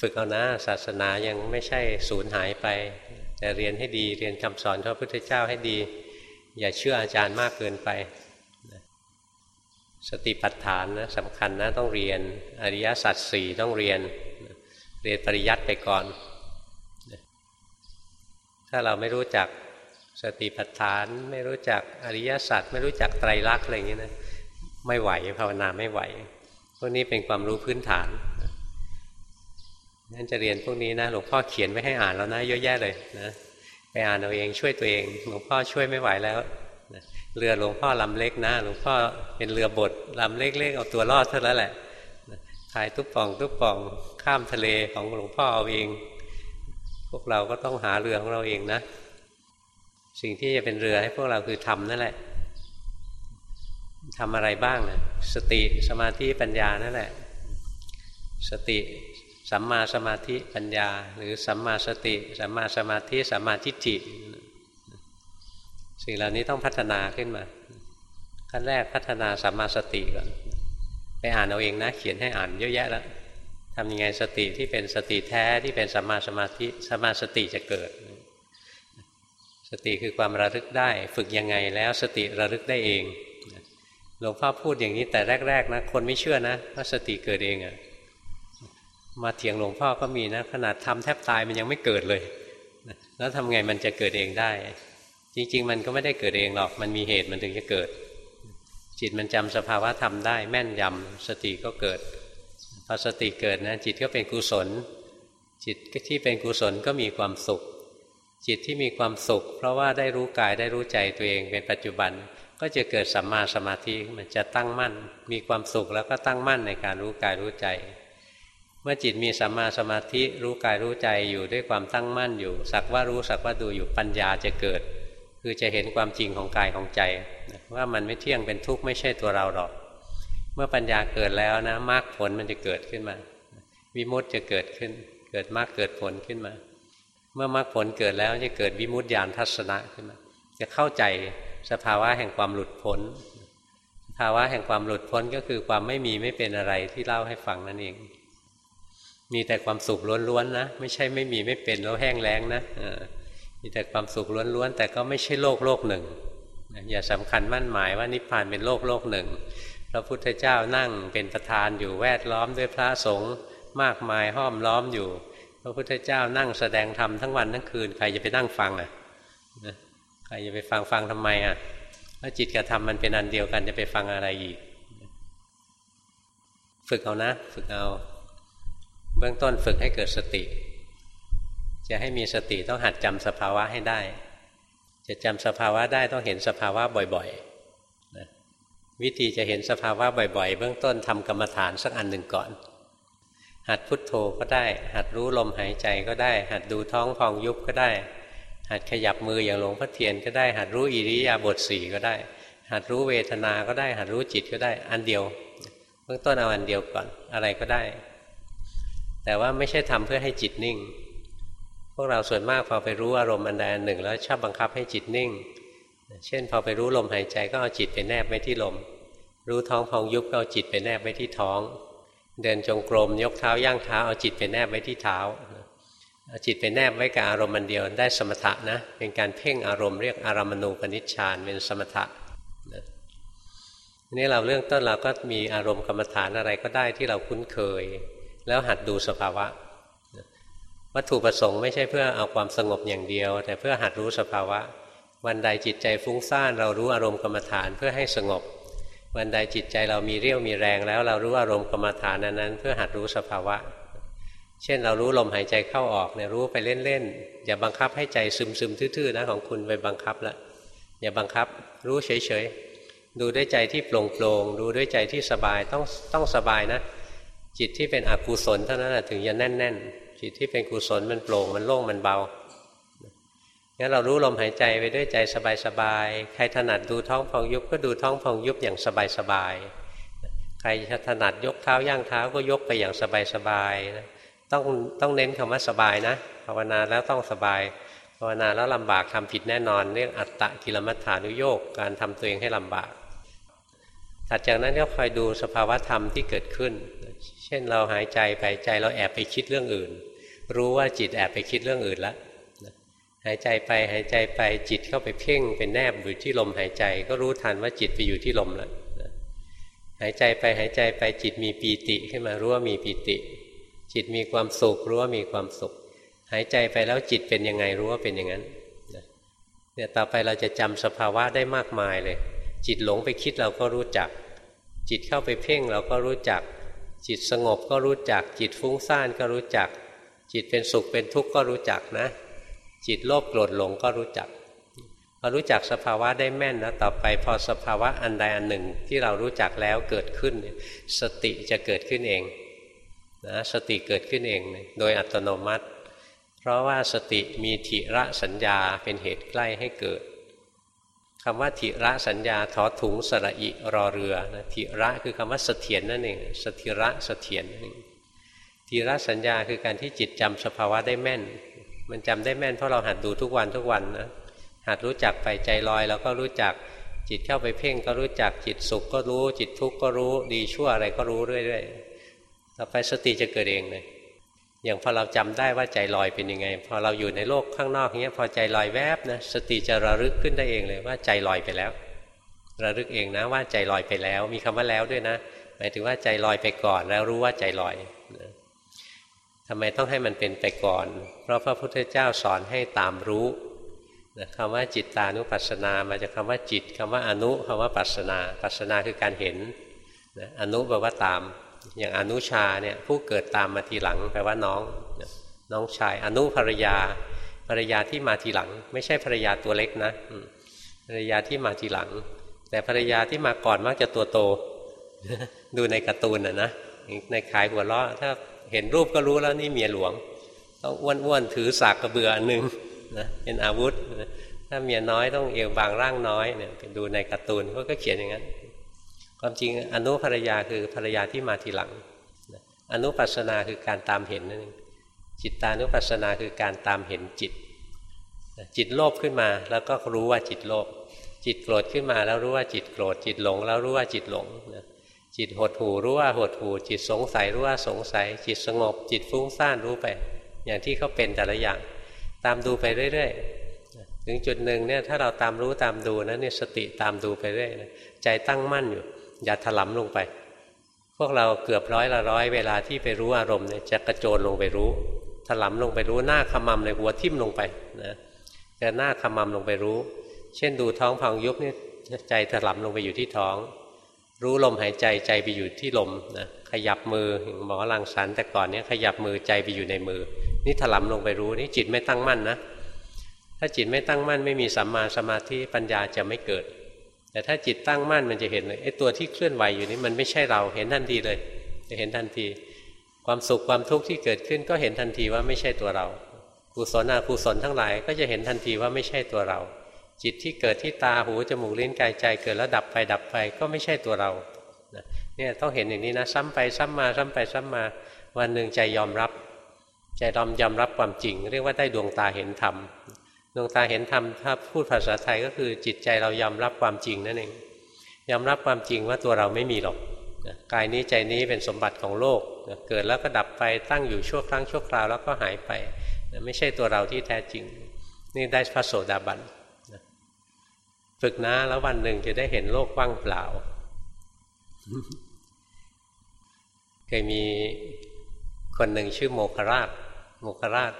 ฝึกเอานะศาสนายังไม่ใช่สูญหายไป แต่เรียนให้ดีเรียนคำสอนพระพุทธเจ้าให้ดี อย่าเชื่ออาจารย์มากเกินไป สติปัฏฐานนะสำคัญนะต้องเรียนอริยสัจสี่ต้องเรียนเรียนปริยัติไปก่อน ถ้าเราไม่รู้จักสติปัฏฐาน ไม่รู้จักอริยสัจไม่รู้จักไตรลักษณ์อะไรอย่างนี้นะไม่ไหวภาวนาไม่ไหว พวกนี้เป็นความรู้พื้นฐานนั่นจะเรียนพวกนี้นะหลวงพ่อเขียนไว้ให้อ่านแล้วนะเยอะแยะเลยนะไปอ่านเอาเองช่วยตัวเองหลวงพ่อช่วยไม่ไหวแล้ว เรือหลวงพ่อลำเล็กนะ หลวงพ่อเป็นเรือบดลำเล็กๆเอาตัวรอดเท่านั้นแหละพายทุกป่องทุกป่องข้ามทะเลของหลวงพ่อเอาเอง พวกเราก็ต้องหาเรือของเราเองนะ สิ่งที่จะเป็นเรือให้พวกเราคือทำนั่นแหละทำอะไรบ้างนะสติสมาธิปัญญานั่นแหละ สติสัมมาสมาธิปัญญา หรือสัมมาสติ สัมมาสมาธิสัมมาทิฏฐิ สิ่งเหล่านี้ต้องพัฒนาขึ้นมา ขั้นแรกพัฒนาสัมมาสติก่อนไปอ่านเอาเองนะ เขียนให้อ่านเยอะแยะแล้วทำยังไงสติที่เป็นสติแท้ที่เป็นสัมมาสมาธิสัมมาสติจะเกิด สติคือความระลึกได้ ฝึกยังไงแล้วสติระลึกได้เองหลวงพ่อพูดอย่างนี้แต่แรก ๆ นะ คนไม่เชื่อนะว่าสติเกิดเองอะมาเถียงหลวงพ่อก็มีนะขนาดทำแทบตายมันยังไม่เกิดเลย แล้วทำไงมันจะเกิดเองได้ จริง ๆ มันก็ไม่ได้เกิดเองหรอก มันมีเหตุมันถึงจะเกิด จิตมันจำสภาวะธรรมได้แม่นยำสติก็เกิด พอสติเกิดนะจิตก็เป็นกุศล จิตที่เป็นกุศลก็มีความสุข จิตที่มีความสุข เพราะว่าได้รู้กายได้รู้ใจตัวเองเป็นปัจจุบันก็จะเกิดสัมมาสมาธิมันจะตั้งมั่น มีความสุขแล้วก็ตั้งมั่นในการรู้กายรู้ใจ เมื่อจิตมีสัมมาสมาธิรู้กายรู้ใจอยู่ด้วยความตั้งมั่นอยู่ สักว่ารู้สักว่าดูอยู่ปัญญาจะเกิด คือจะเห็นความจริงของกายของใจว่ามันไม่เที่ยงเป็นทุกข์ไม่ใช่ตัวเราหรอก เมื่อปัญญาเกิดแล้วนะมรรคผลมันจะเกิดขึ้นมาวิมุตจะเกิดขึ้น เกิดมรรคเกิดผลขึ้นมา เมื่อมรรคผลเกิดแล้วจะเกิดวิมุตติญาณทัศนะขึ้นมา จะเข้าใจสภาวะแห่งความหลุดพ้นสภาวะแห่งความหลุดพ้นก็คือความไม่มีไม่เป็นอะไรที่เล่าให้ฟังนั่นเอง มีแต่ความสุขล้วนๆนะ ไม่ใช่ไม่มีไม่เป็นแล้วแห้งแล้งนะ มีแต่ความสุขล้วนๆแต่ก็ไม่ใช่โลกโลกหนึ่ง อย่าสำคัญมั่นหมายว่านิพพานเป็นโลกโลกหนึ่งพระพุทธเจ้านั่งเป็นประธานอยู่แวดล้อมด้วยพระสงฆ์มากมายห้อมล้อมอยู่ พระพุทธเจ้านั่งแสดงธรรมทั้งวันทั้งคืนใครจะไปนั่งฟังอะใครจะไปฟังฟังทำไมอะถ้าจิตกับธรรมมันเป็นอันเดียวกันจะไปฟังอะไรอีก ฝึกเอานะ ฝึกเอา เบื้องต้นฝึกให้เกิดสติ จะให้มีสติต้องหัดจำสภาวะให้ได้ จะจำสภาวะได้ต้องเห็นสภาวะบ่อยๆนะวิธีจะเห็นสภาวะบ่อย ๆ เบื้องต้นทำกรรมฐานสักอันหนึ่งก่อน หัดพุทโธก็ได้ หัดรู้ลมหายใจก็ได้ หัดดูท้องพองยุบก็ได้ หัดขยับมืออย่างหลวงพ่อเทียนก็ได้ หัดรู้อิริยาบถสี่ก็ได้ หัดรู้เวทนาก็ได้ หัดรู้จิตก็ได้ อันเดียว เบื้องต้นเอาอันเดียวก่อนอะไรก็ได้ แต่ว่าไม่ใช่ทำเพื่อให้จิตนิ่ง พวกเราส่วนมากพอไปรู้อารมณ์อันใดอันหนึ่ง แล้วชอบบังคับให้จิตนิ่ง เช่นพอไปรู้ลมหายใจก็เอาจิตไปแนบไว้ที่ลม รู้ท้องพองยุบก็เอาจิตไปแนบไว้ที่ท้อง เดินจงกรมยกเท้าย่างเท้าเอาจิตไปแนบไว้ที่เท้าเอาจิตไปแนบไว้กับอารมณ์อันเดียวได้สมถะนะ เป็นการเพ่งอารมณ์เรียกอารมณูปนิชฌานเป็นสมถะนี่เราเรื่องต้นเราก็มีอารมณ์กรรมฐานอะไรก็ได้ที่เราคุ้นเคย แล้วหัดดูสภาวะ วัตถุประสงค์ไม่ใช่เพื่อเอาความสงบอย่างเดียว แต่เพื่อหัดรู้สภาวะ วันใดจิตใจฟุ้งซ่านเรารู้อารมณ์กรรมฐานเพื่อให้สงบ วันใดจิตใจเรามีเรี่ยวมีแรงแล้ว เรารู้อารมณ์กรรมฐานนั้นเพื่อหัดรู้สภาวะ เช่นเรารู้ลมหายใจเข้าออกเนี่ยรู้ไปเล่นๆอย่าบังคับให้ใจซึมๆทื่อๆนะของคุณไปบังคับละอย่าบังคับรู้เฉยๆดูด้วยใจที่โปร่งโปร่งดูด้วยใจที่สบายต้องต้องสบายนะ จิตที่เป็นอกุศลเท่านั้นถึงจะแน่น ๆ จิตที่เป็นกุศลมันโปร่งมันโล่งมันเบางั้นเรารู้ลมหายใจไปด้วยใจสบายๆ ใครถนัดดูท้องพองยุบก็ดูท้องพองยุบอย่างสบายๆ ใครถนัดยกเท้าย่างเท้าก็ยกไปอย่างสบายๆต้องต้องเน้นคำว่าสบายนะภาวนาแล้วต้องสบายภาวนาแล้วลำบากทำผิดแน่นอนเรื่องอัตตะกิลมัฏฐานุโยกการทำตัวเองให้ลำบากถัดจากนั้นก็คอยดูสภาวะธรรมที่เกิดขึ้น เช่นเราหายใจไปใจเราแอบไปคิดเรื่องอื่น รู้ว่าจิตแอบไปคิดเรื่องอื่นแล้วหายใจไปหายใจไปจิตเข้าไปเพ่งเป็นแนบอยู่ที่ลมหายใจ ก็รู้ทันว่าจิตไปอยู่ที่ลมแล้วหายใจไปหายใจไปจิตมีปีติขึ้นมารู้ว่ามีปีติ จิตมีความสุขรู้ว่ามีความสุข หายใจไปแล้วจิตเป็นยังไงรู้ว่าเป็นอย่างนั้นเนี่ยต่อไปเราจะจำสภาวะได้มากมายเลย จิตหลงไปคิดเราก็รู้จัก จิตเข้าไปเพ่งเราก็รู้จัก จิตสงบก็รู้จัก จิตฟุ้งซ่านก็รู้จัก จิตเป็นสุขเป็นทุกข์ก็รู้จักนะ จิตโลภโกรธหลงก็รู้จักพอรู้จักสภาวะได้แม่นนะต่อไปพอสภาวะอันใดอันหนึ่งที่เรารู้จักแล้วเกิดขึ้น สติจะเกิดขึ้นเองนะสติเกิดขึ้นเอง โดยอัตโนมัติ เพราะว่าสติมีทิระสัญญาเป็นเหตุใกล้ให้เกิดคำว่าทิระสัญญาทอถุงสระอิรอเรือนะทิระคือคำว่าเสถียรนั่นเองสถิระเสถียรนั่นเอง ทิระสัญญาคือการที่จิตจำสภาวะได้แม่น มันจำได้แม่นเพราะเราหัดดูทุกวันทุกวันนะหัดรู้จักไปใจลอยเราก็รู้จักจิตเข้าไปเพ่งก็รู้จักจิตสุขก็รู้ จิตทุกข์ก็รู้ดีชั่วอะไรก็รู้เรื่อยๆต่อไปสติจะเกิดเองเลยอย่างพอเราจำได้ว่าใจลอยเป็นยังไง พอเราอยู่ในโลกข้างนอกเงี้ยพอใจลอยแวบนะสติจะระลึกขึ้นได้เองเลยว่าใจลอยไปแล้ว ระลึกเองนะว่าใจลอยไปแล้ว มีคำว่าแล้วด้วยนะ หมายถึงว่าใจลอยไปก่อนแล้วรู้ว่าใจลอย ทำไมต้องให้มันเป็นไปก่อน เพราะพระพุทธเจ้าสอนให้ตามรู้นะคำว่าจิตตานุปัสสนามาจากคาว่าจิตคำว่าอนุคำว่าปัสสนา ปัสสนาคือการเห็นนะอนุแปลว่าตาม อย่างอนุชาเนี่ยผู้เกิดตามมาทีหลังแปลว่าน้องน้องชายอนุภรรยาภรรยาที่มาทีหลัง ไม่ใช่ภรรยาตัวเล็กนะภรรยาที่มาทีหลัง แต่ภรรยาที่มาก่อนมักจะตัวโต ดูในการ์ตูนอะนะในขายหัวเราะถ้า เห็นรูปก็รู้แล้วนี่เมียหลวง ต้องอ้วนๆถือสากกระเบืออันหนึ่งนะเป็นอาวุธถ้าเมียน้อยต้องเอวบางร่างน้อยเนี่ยไปดูในการ์ตูนเขาก็เขียนอย่างนั้น ความจริงอนุภรรยาคือภรรยาที่มาทีหลังอนุปัสนาคือการตามเห็นนั่นเองจิตตานุปัสนาคือการตามเห็นจิต จิตโลภขึ้นมาแล้วก็รู้ว่าจิตโลภจิตโกรธขึ้นมาแล้วรู้ว่าจิตโกรธจิตหลง แล้วรู้ว่าจิตหลงนะ จิตหดหูรู้ว่าหดหูจิตสงสัยรู้ว่าสงสัย จิตสงบ จิตฟุ้งซ่านรู้ไป อย่างที่เขาเป็นแต่ละอย่าง ตามดูไปเรื่อยๆ ถึงจุดหนึ่งเนี่ยถ้าเราตามรู้ตามดูนะเนี่ยสติตามดูไปเรื่อยใจตั้งมั่นอยู่ อย่าถลำลงไป พวกเราเกือบร้อยละร้อยเวลาที่ไปรู้อารมณ์เนี่ยจะกระโจนลงไปรู้ ถลำลงไปรู้หน้าขมำเลยหัวทิ่มลงไปนะแต่หน้าขมำลงไปรู้ เช่นดูท้องพองยุบเนี่ยใจถลำลงไปอยู่ที่ท้อง รู้ลมหายใจใจไปอยู่ที่ลมนะขยับมือหมอลังสันแต่ก่อนเนี้ยขยับมือใจไปอยู่ในมือ นี่ถลำลงไปรู้นี่จิตไม่ตั้งมั่นนะถ้าจิตไม่ตั้งมั่นไม่มีสัมมาสมาธิปัญญาจะไม่เกิด แต่ถ้าจิตตั้งมั่นมันจะเห็นเลยไอ้ตัวที่เคลื่อนไหวอยู่นี้มันไม่ใช่เราเห็นทันทีเลย จะเห็นทันที ความสุขความทุกข์ที่เกิดขึ้นก็เห็นทันทีว่าไม่ใช่ตัวเรากุศลอกุศลทั้งหลายก็จะเห็นทันทีว่าไม่ใช่ตัวเรา จิตที่เกิดที่ตาหูจมูกลิ้นกายใจ เกิดแล้วดับไปดับไปก็ไม่ใช่ตัวเราเนี่ยต้องเห็นอย่างนี้นะซ้ำไปซ้ำมาซ้ำไปซ้ำมาวันหนึ่งใจยอมรับ ใจยอมยอมรับความจริง เรียกว่าได้ดวงตาเห็นธรรมดวงตาเห็นธรรมถ้าพูดภาษาไทยก็คือจิตใจเรายอมรับความจริงนั่นเองยอมรับความจริงว่าตัวเราไม่มีหรอกกายนี้ใจนี้เป็นสมบัติของโลก เกิดแล้วก็ดับไปตั้งอยู่ชั่วครั้งชั่วคราวแล้วก็หายไป ไม่ใช่ตัวเราที่แท้จริง นี่ได้พระโสดาบัน ฝึกนะแล้ววันหนึ่งจะได้เห็นโลกว่างเปล่า เคยมีคนหนึ่งชื่อโมคราช โมคราช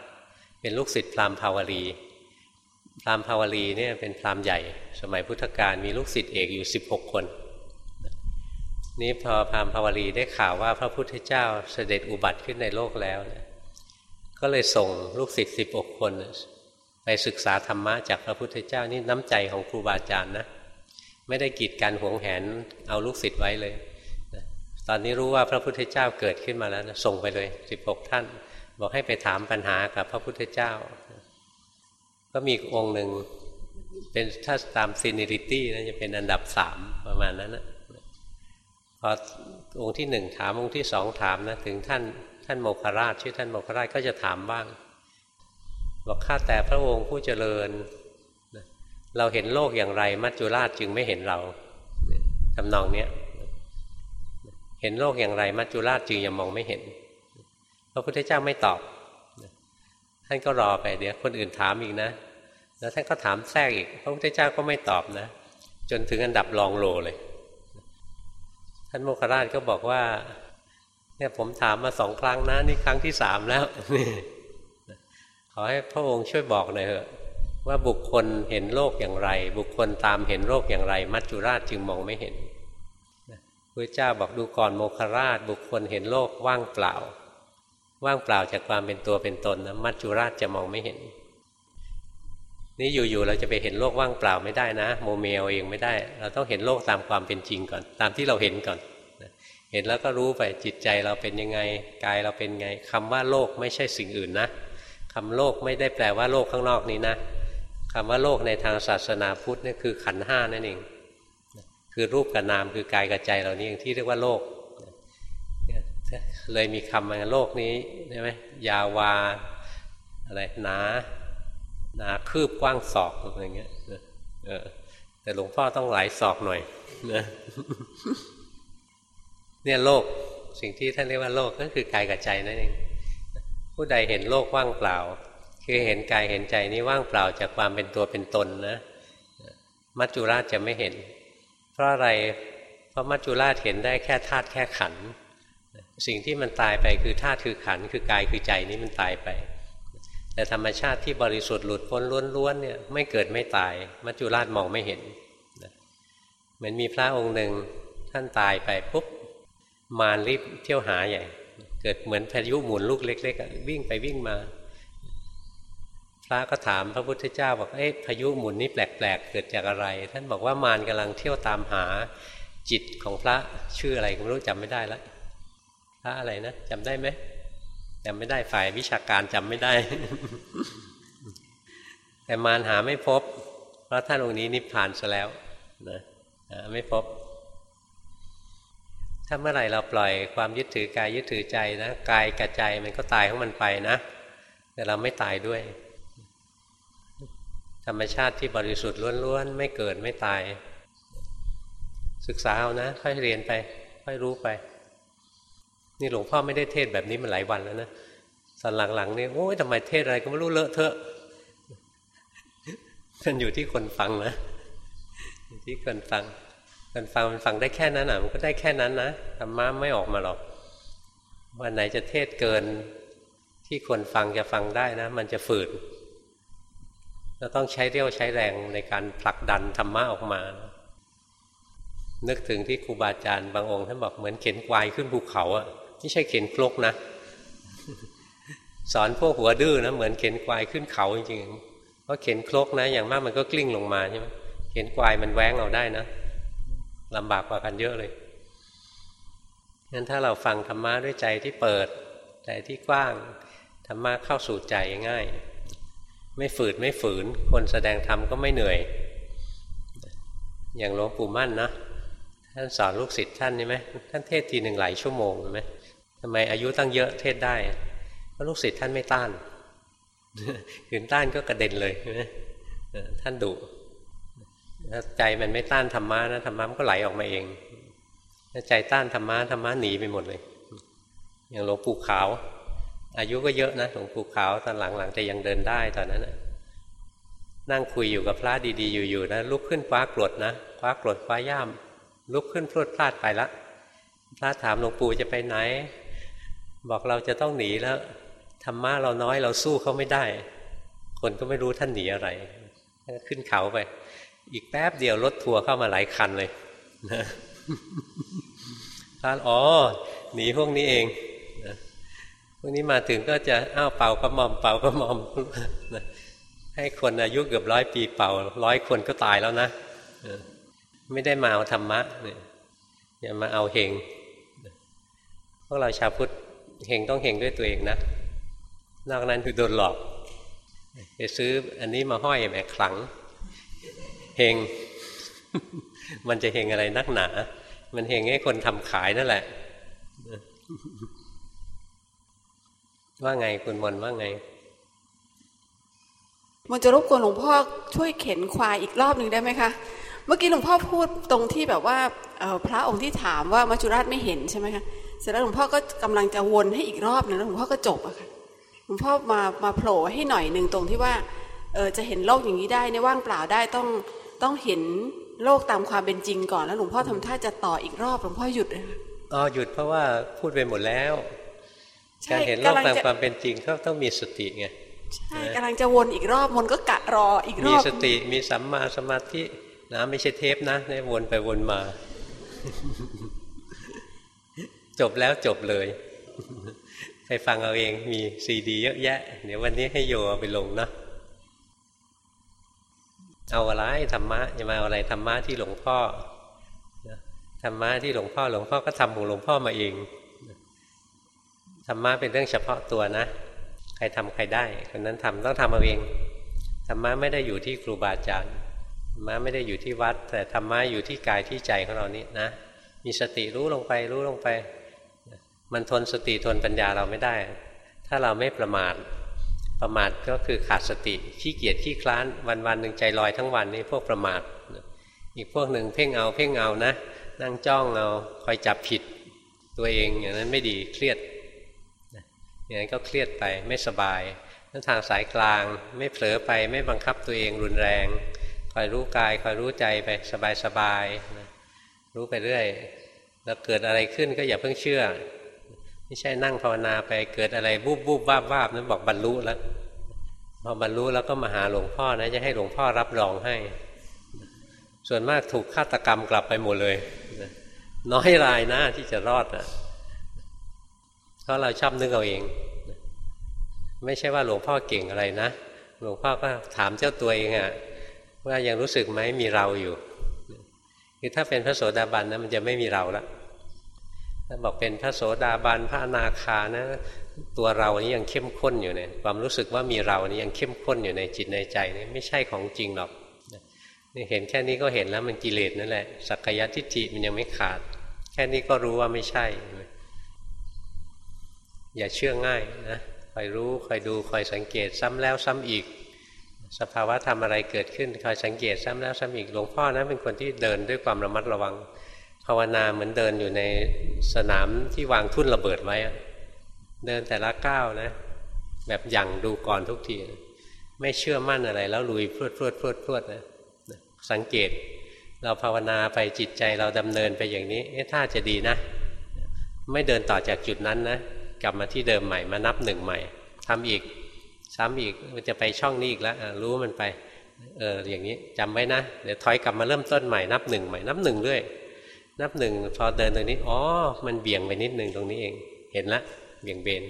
เป็นลูกศิษย์พราหมณ์ภาวรีพราหมณ์ภาวรีเนี่ยเป็นพราหมณ์ใหญ่ สมัยพุทธกาลมีลูกศิษย์เอกอยู่สิบหกคน นี้พอพราหมณ์ภาวรีได้ข่าวว่าพระพุทธเจ้าเสด็จอุบัติขึ้นในโลกแล้ว ก็เลยส่งลูกศิษย์สิบหกคน ไปศึกษาธรรมะจากพระพุทธเจ้านี่น้ำใจของครูบาอาจารย์นะไม่ได้กีดกันหวงแหนเอาลูกศิษย์ไว้เลย ตอนนี้รู้ว่าพระพุทธเจ้าเกิดขึ้นมาแล้วนะส่งไปเลยสิบหกท่าน บอกให้ไปถามปัญหากับพระพุทธเจ้า ก็มีองค์หนึ่งเป็นถ้าตามซีนิริตี้นะจะเป็นอันดับสามประมาณนั้นนะพอองค์ที่หนึ่งถามองค์ที่สองถามนะถึงท่านท่านโมคราชชื่อท่านโมคราชก็จะถามบ้าง บอกข้าแต่พระองค์ผู้เจริญ เราเห็นโลกอย่างไรมัจจุราชจึงไม่เห็นเราทำนองเนี้ยเห็นโลกอย่างไรมัจจุราชจึงยังมองไม่เห็น พระพุทธเจ้าไม่ตอบ ท่านก็รอไปเดี๋ยวคนอื่นถามอีกนะ แล้วท่านก็ถามแทรกอีก พระพุทธเจ้าก็ไม่ตอบนะ จนถึงอันดับรองโลเลย ท่านโมคคราชก็บอกว่าเนี่ยผมถามมาสองครั้งนะ นี่ครั้งที่สามแล้ว ขอให้พระองค์ช่วยบอกหน่อยเถอะว่าบุคคลเห็นโลกอย่างไร บุคคลตามเห็นโลกอย่างไร มัจจุราชจึงมองไม่เห็นพระเจ้าบอกดูก่อนโมคราช บุคคลเห็นโลกว่างเปล่า ว่างเปล่าจากความเป็นตัวเป็นตนนะมัจจุราชจะมองไม่เห็น นี่อยู่ๆเราจะไปเห็นโลกว่างเปล่าไม่ได้นะ โมเมลเองไม่ได้ เราต้องเห็นโลกตามความเป็นจริงก่อน ตามที่เราเห็นก่อนเห็นแล้วก็รู้ไปจิตใจเราเป็นยังไงกายเราเป็นไงคำว่าโลกไม่ใช่สิ่งอื่นนะ คำโลกไม่ได้แปลว่าโลกข้างนอกนี้นะคำว่าโลกในทางศาสนาพุทธนี่คือขันห้านั่นเอง คือรูปกับนามคือกายกับใจเหล่านี้เองที่เรียกว่าโลก เลยมีคำว่าโลกนี้ใช่ไหมยาวาอะไรหนาหนาคืบกว้างศอกอะไรเงี้ยแต่หลวงพ่อต้องหลายศอกหน่อยนะเนี่ยโลกสิ่งที่ท่านเรียกว่าโลกก็คือกายกับใจนั่นเอง ผู้ใดเห็นโลกว่างเปล่า คือเห็นกายเห็นใจนี้ว่างเปล่าจากความเป็นตัวเป็นตนนะมัจจุราชจะไม่เห็น เพราะอะไรเพราะมัจจุราชเห็นได้แค่ธาตุแค่ขัน สิ่งที่มันตายไปคือธาตุคือขันคือกายคือใจนี้มันตายไป แต่ธรรมชาติที่บริสุทธิ์หลุดพ้นล้วนๆเนี่ยไม่เกิดไม่ตาย มัจจุราชมองไม่เห็นเหมือนมีพระองค์หนึ่งท่านตายไปปุ๊บมารรีบเที่ยวหาใหญ่ เกิดเหมือนพายุหมุนลูกเล็กๆวิ่งไปวิ่งมา พระก็ถามพระพุทธเจ้าบอกเอ๊ะพายุหมุนนี้แปลกๆเกิดจากอะไร ท่านบอกว่ามารกำลังเที่ยวตามหาจิตของพระชื่ออะไรไม่รู้จำไม่ได้ล้วพระอะไรนะจำได้ไหมจำไม่ได้ฝ่ายวิชาการจำไม่ได้ แต่มารหาไม่พบ เพราะท่านองค์นี้นิพพานซะแล้วนะไม่พบ ถ้าเมื่อไหร่เราปล่อยความยึดถือกายยึดถือใจนะกายกับใจมันก็ตายของมันไปนะ แต่เราไม่ตายด้วย ธรรมชาติที่บริสุทธิ์ล้วนๆ ไม่เกิดไม่ตาย ศึกษาเอานะ ค่อยเรียนไป ค่อยรู้ไป นี่หลวงพ่อไม่ได้เทศแบบนี้มาหลายวันแล้วนะตอนหลังๆนี่โอ้ยทำไมเทศอะไรก็ไม่รู้เลอะเทอะมันอยู่ที่คนฟังนะอยู่ที่คนฟัง มันฟังมันฟังได้แค่นั้นอะมันก็ได้แค่นั้นนะธรรมะไม่ออกมาหรอกวันไหนจะเทศเกินที่คนฟังจะฟังได้นะ มันจะฝืดเราต้องใช้เรี่ยวใช้แรงในการผลักดันธรรมะออกมา นึกถึงที่ครูบาอาจารย์บางองค์ท่านบอกเหมือนเข็นควายขึ้นภูเขาอะไม่ใช่เข็นคลกนะสอนพวกหัวดื้อนะเหมือนเข็นควายขึ้นเขาจริงๆเพราะเข็นคลกนะ อย่างมากมันก็กลิ้งลงมาใช่ไหมเข็นควายมันแว้งเอาได้นะ ลำบากกว่ากันเยอะเลยงั้นถ้าเราฟังธรรมะด้วยใจที่เปิด ใจที่กว้างธรรมะเข้าสู่ใจง่าย ไม่ฝืดไม่ฝืน คนแสดงธรรมก็ไม่เหนื่อย อย่างหลวงปู่มั่นนะท่านสอนลูกศิษย์ท่านใช่ไหมท่านเทศทีหนึ่งหลายชั่วโมงใช่ไหมทำไมอายุตั้งเยอะเทศได้เพราะลูกศิษย์ท่านไม่ต้านขืนต้านก็กระเด็นเลยใช่ไหมท่านดุ ถ้าใจมันไม่ต้านธรรมะนะธรรมะมันก็ไหลออกมาเองถ้าใจต้านธรรมะธรรมะหนีไปหมดเลย อย่างหลวงปู่ขาว อายุก็เยอะนะหลวงปู่ขาวตอนหลังๆแต่ยังเดินได้ตอนนั้นนะนั่งคุยอยู่กับพระดีๆ อยู่ๆนะลุกขึ้นคว้ากรดนะคว้ากรดคว้าย่าม ลุกขึ้นพรวดพลาดไปละพระถามหลวงปู่จะไปไหน บอกเราจะต้องหนีแล้วธรรมะเราน้อยเราสู้เขาไม่ได้ คนก็ไม่รู้ท่านหนีอะไรขึ้นเขาไป อีกแป๊บเดียวรถทัวร์เข้ามาหลายคันเลยนะท่านอ๋อหนีพวกนี้เองนะพวกนี้มาถึงก็จะอ้าวเป่ากระหม่อมเป่ากระหม่อมนะให้คนอายุเกือบร้อยปีเป่าร้อยคนก็ตายแล้วนะไม่ได้มาเอาธรรมะเนี่ยอย่ามาเอาเฮงพวกเราชาวพุทธเฮงต้องเฮงด้วยตัวเองนะนอกนั้นคือโดนหลอกไปซื้ออันนี้มาห้อยแหมขลัง เฮงมันจะเฮงอะไรนักหนา มันเฮงให้คนทำขายนั่นแหละ ว่าไงคุณมนว่าไงมันจะรบกวนหลวงพ่อช่วยเข็นควายอีกรอบหนึ่งได้ไหมคะ เมื่อกี้หลวงพ่อพูดตรงที่แบบว่าพระองค์ที่ถามว่ามัจจุราชไม่เห็นใช่ไหมคะเสร็จแล้วหลวงพ่อก็กำลังจะวนให้อีกรอบหนึ่งแล้วหลวงพ่อก็จบอะค่ะหลวงพ่อมามาโผล่ให้หน่อยหนึ่งตรงที่ว่าเออจะเห็นโลกอย่างนี้ได้ในว่างเปล่าได้ต้อง ต้องเห็นโลกตามความเป็นจริงก่อนแล้วหลวงพ่อทำท่าจะต่ออีกรอบหลวงพ่อหยุดเลยอ๋อหยุดเพราะว่าพูดไปหมดแล้วการเห็นโลกตามความเป็นจริงก็ต้องมีสติไงใช่กำลังจะวนอีกรอบวนก็กะรออีกรอบมีสติมีสัมมาสมาธินะไม่ใช่เทปนะได้วนไปวนมา จบแล้วจบเลยใครฟังเอาเองมีซีดีเยอะแยะ เดี๋ยววันนี้ให้โยเอาไปลงนะ เอาอะไรธรรมะจะมาเอาอะไรธรรมะที่หลวงพ่อธรรมะที่หลวงพ่อหลวงพ่อก็ทำของหลวงพ่อมาเองธรรมะเป็นเรื่องเฉพาะตัวนะ ใครทำใครได้คนนั้นทำต้องทำเอาเองธรรมะไม่ได้อยู่ที่ครูบาอาจารย์ธรรมะไม่ได้อยู่ที่วัด แต่ธรรมะอยู่ที่กายที่ใจของเรานี่นะ มีสติรู้ลงไปรู้ลงไป มันทนสติทนปัญญาเราไม่ได้ ถ้าเราไม่ประมาท ประมาทก็คือขาดสติขี้เกียจขี้คลาน วันวันหนึ่งใจลอยทั้งวันนี่พวกประมาทอีกพวกหนึ่งเพ่งเอาเพ่งเอานะนั่งจ้องเอาคอยจับผิดตัวเองอย่างนั้นไม่ดีเครียดอย่างนั้นก็เครียดไปไม่สบายนั่นทางสายกลางไม่เผลอไปไม่บังคับตัวเองรุนแรงคอยรู้กายคอยรู้ใจไปสบายๆรู้ไปเรื่อยแล้วเกิดอะไรขึ้นก็อย่าเพิ่งเชื่อ ไม่ใช่นั่งภาวนาไปเกิดอะไรบูบบูบวาบวาบนั้นบอกบรรลุแล้วพอบรรลุแล้วก็มาหาหลวงพ่อนะจะให้หลวงพ่อรับรองให้ ส่วนมากถูกฆาตกรรมกลับไปหมดเลย น้อยรายนะที่จะรอดนะเพราะเราชอบนึกเอาเอง ไม่ใช่ว่าหลวงพ่อเก่งอะไรนะ หลวงพ่อก็ถามเจ้าตัวเองอะว่ายังรู้สึกไหมมีเราอยู่คือถ้าเป็นพระโสดาบันนะมันจะไม่มีเราแล้ว ถ้าบอกเป็นพระโสดาบันพระอนาคานะตัวเรานี่ยังเข้มข้นอยู่เนี่ยความรู้สึกว่ามีเรานี่ยังเข้มข้นอยู่ในจิตในใจนี่ไม่ใช่ของจริงหรอกนี่เห็นแค่นี้ก็เห็นแล้วมันกิเลสนั่นแหละสักกายทิฏฐิมันยังไม่ขาด แค่นี้ก็รู้ว่าไม่ใช่ อย่าเชื่อง่ายนะคอยรู้คอยดูคอยสังเกตซ้ำแล้วซ้ำอีก สภาวะทำอะไรเกิดขึ้นคอยสังเกตซ้ำแล้วซ้ำอีกหลวงพ่อนะเป็นคนที่เดินด้วยความระมัดระวัง ภาวนาเหมือนเดินอยู่ในสนามที่วางทุ่นระเบิดไว้เดินแต่ละก้าวนะ แบบอย่างดูก่อนทุกที ไม่เชื่อมั่นอะไร แล้วลุยพรวดพรวดพรวดพรวดนะสังเกตเราภาวนาไปจิตใจเราดำเนินไปอย่างนี้เอ๊ะถ้าจะดีนะ ไม่เดินต่อจากจุดนั้นนะ กลับมาที่เดิมใหม่มานับหนึ่งใหม่ทำอีกซ้ำอีกมันจะไปช่องนี้อีกแล้วรู้มันไปเอออย่างนี้จำไว้นะ เดี๋ยวถอยกลับมาเริ่มต้นใหม่นับหนึ่งใหม่นับหนึ่งเรื่อย นับหนึ่งพอเดินตรงนี้อ๋อมันเบี่ยงไปนิดหนึ่งตรงนี้เอง เห็นละเบี่ยงเบน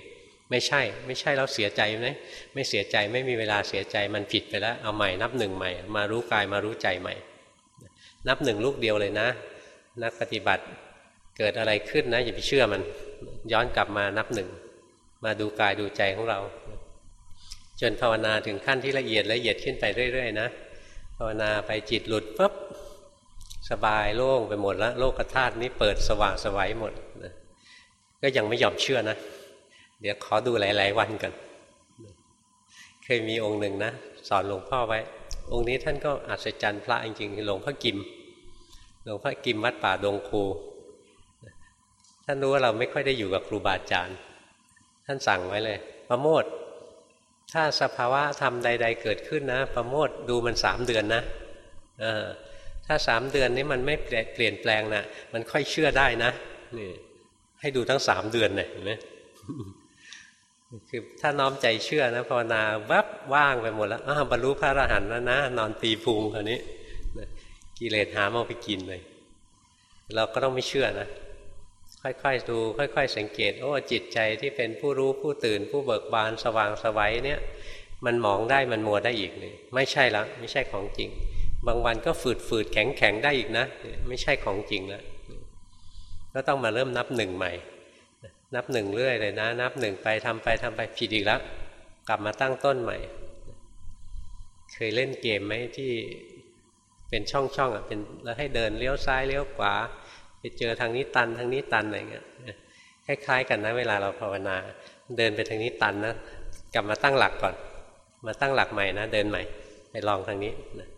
ไม่ใช่ ไม่ใช่เราเสียใจไหมไม่เสียใจไม่มีเวลาเสียใจมันผิดไปแล้วเอาใหม่นับหนึ่งใหม่ มารู้กายมารู้ใจใหม่ นับหนึ่งลูกเดียวเลยนะ นักปฏิบัติเกิดอะไรขึ้นนะอย่าไปเชื่อมัน ย้อนกลับมานับหนึ่งมาดูกายดูใจของเรา จนภาวนาถึงขั้นที่ละเอียดละเอียดขึ้นไปเรื่อย ๆ นะภาวนาไปจิตหลุดปุ๊บ สบายโล่งไปหมดแล้ว โลกธาตุนี้เปิดสว่างสวัยหมดนะก็ยังไม่ยอมเชื่อนะ เดี๋ยวขอดูหลาย ๆ วันกันเคยมีองค์หนึ่งนะสอนหลวงพ่อไว้ องค์นี้ท่านก็อัศจรรย์พระจริงๆหลวงพ่อกิมหลวงพ่อกิมวัดป่าดงคูท่านรู้ว่าเราไม่ค่อยได้อยู่กับครูบาอาจารย์ ท่านสั่งไว้เลยประโมทถ้าสภาวะธรรมใด ๆ เกิดขึ้นนะ ประโมทดูมันสามเดือนนะ ถ้าสามเดือนนี้มันไม่เปลี่ยนแปลงนะมันค่อยเชื่อได้นะนี่ให้ดูทั้งสามเดือนเลยเห็นไหมคือถ้าน้อมใจเชื่อนะภาวนาวับว่างไปหมดแล้วบรรลุพระอรหันต์แล้วนะ นอนตีพุงคราวนี้กิเลสหามาไปกินเลย เราก็ต้องไม่เชื่อนะ ค่อยๆดู ค่อย ๆ สังเกต โอ้จิตใจที่เป็นผู้รู้ผู้ตื่น ผู้เบิกบานสว่างสวัยเนี่ย มันมองได้มันมัวได้อีกเลยไม่ใช่ล้วไม่ใช่ของจริง บางวันก็ฝืดฝืดแข็งแข็งได้อีกนะ ไม่ใช่ของจริงแล้วก็ต้องมาเริ่มนับหนึ่งใหม่ นับหนึ่งเรื่อยเลยนะ นับหนึ่งไปทำไปทำไปผิดอีกแล้ว กลับมาตั้งต้นใหม่ เคยเล่นเกมไหมที่เป็นช่องๆอะเป็นแล้วให้เดินเลี้ยวซ้ายเลี้ยวขวา ไปเจอทางนี้ตันทางนี้ตันอะไรเงี้ยคล้ายๆ กันนะเวลาเราภาวนา เดินไปทางนี้ตันนะกลับมาตั้งหลักก่อน มาตั้งหลักใหม่นะ เดินใหม่ ไปลองทางนี้นะ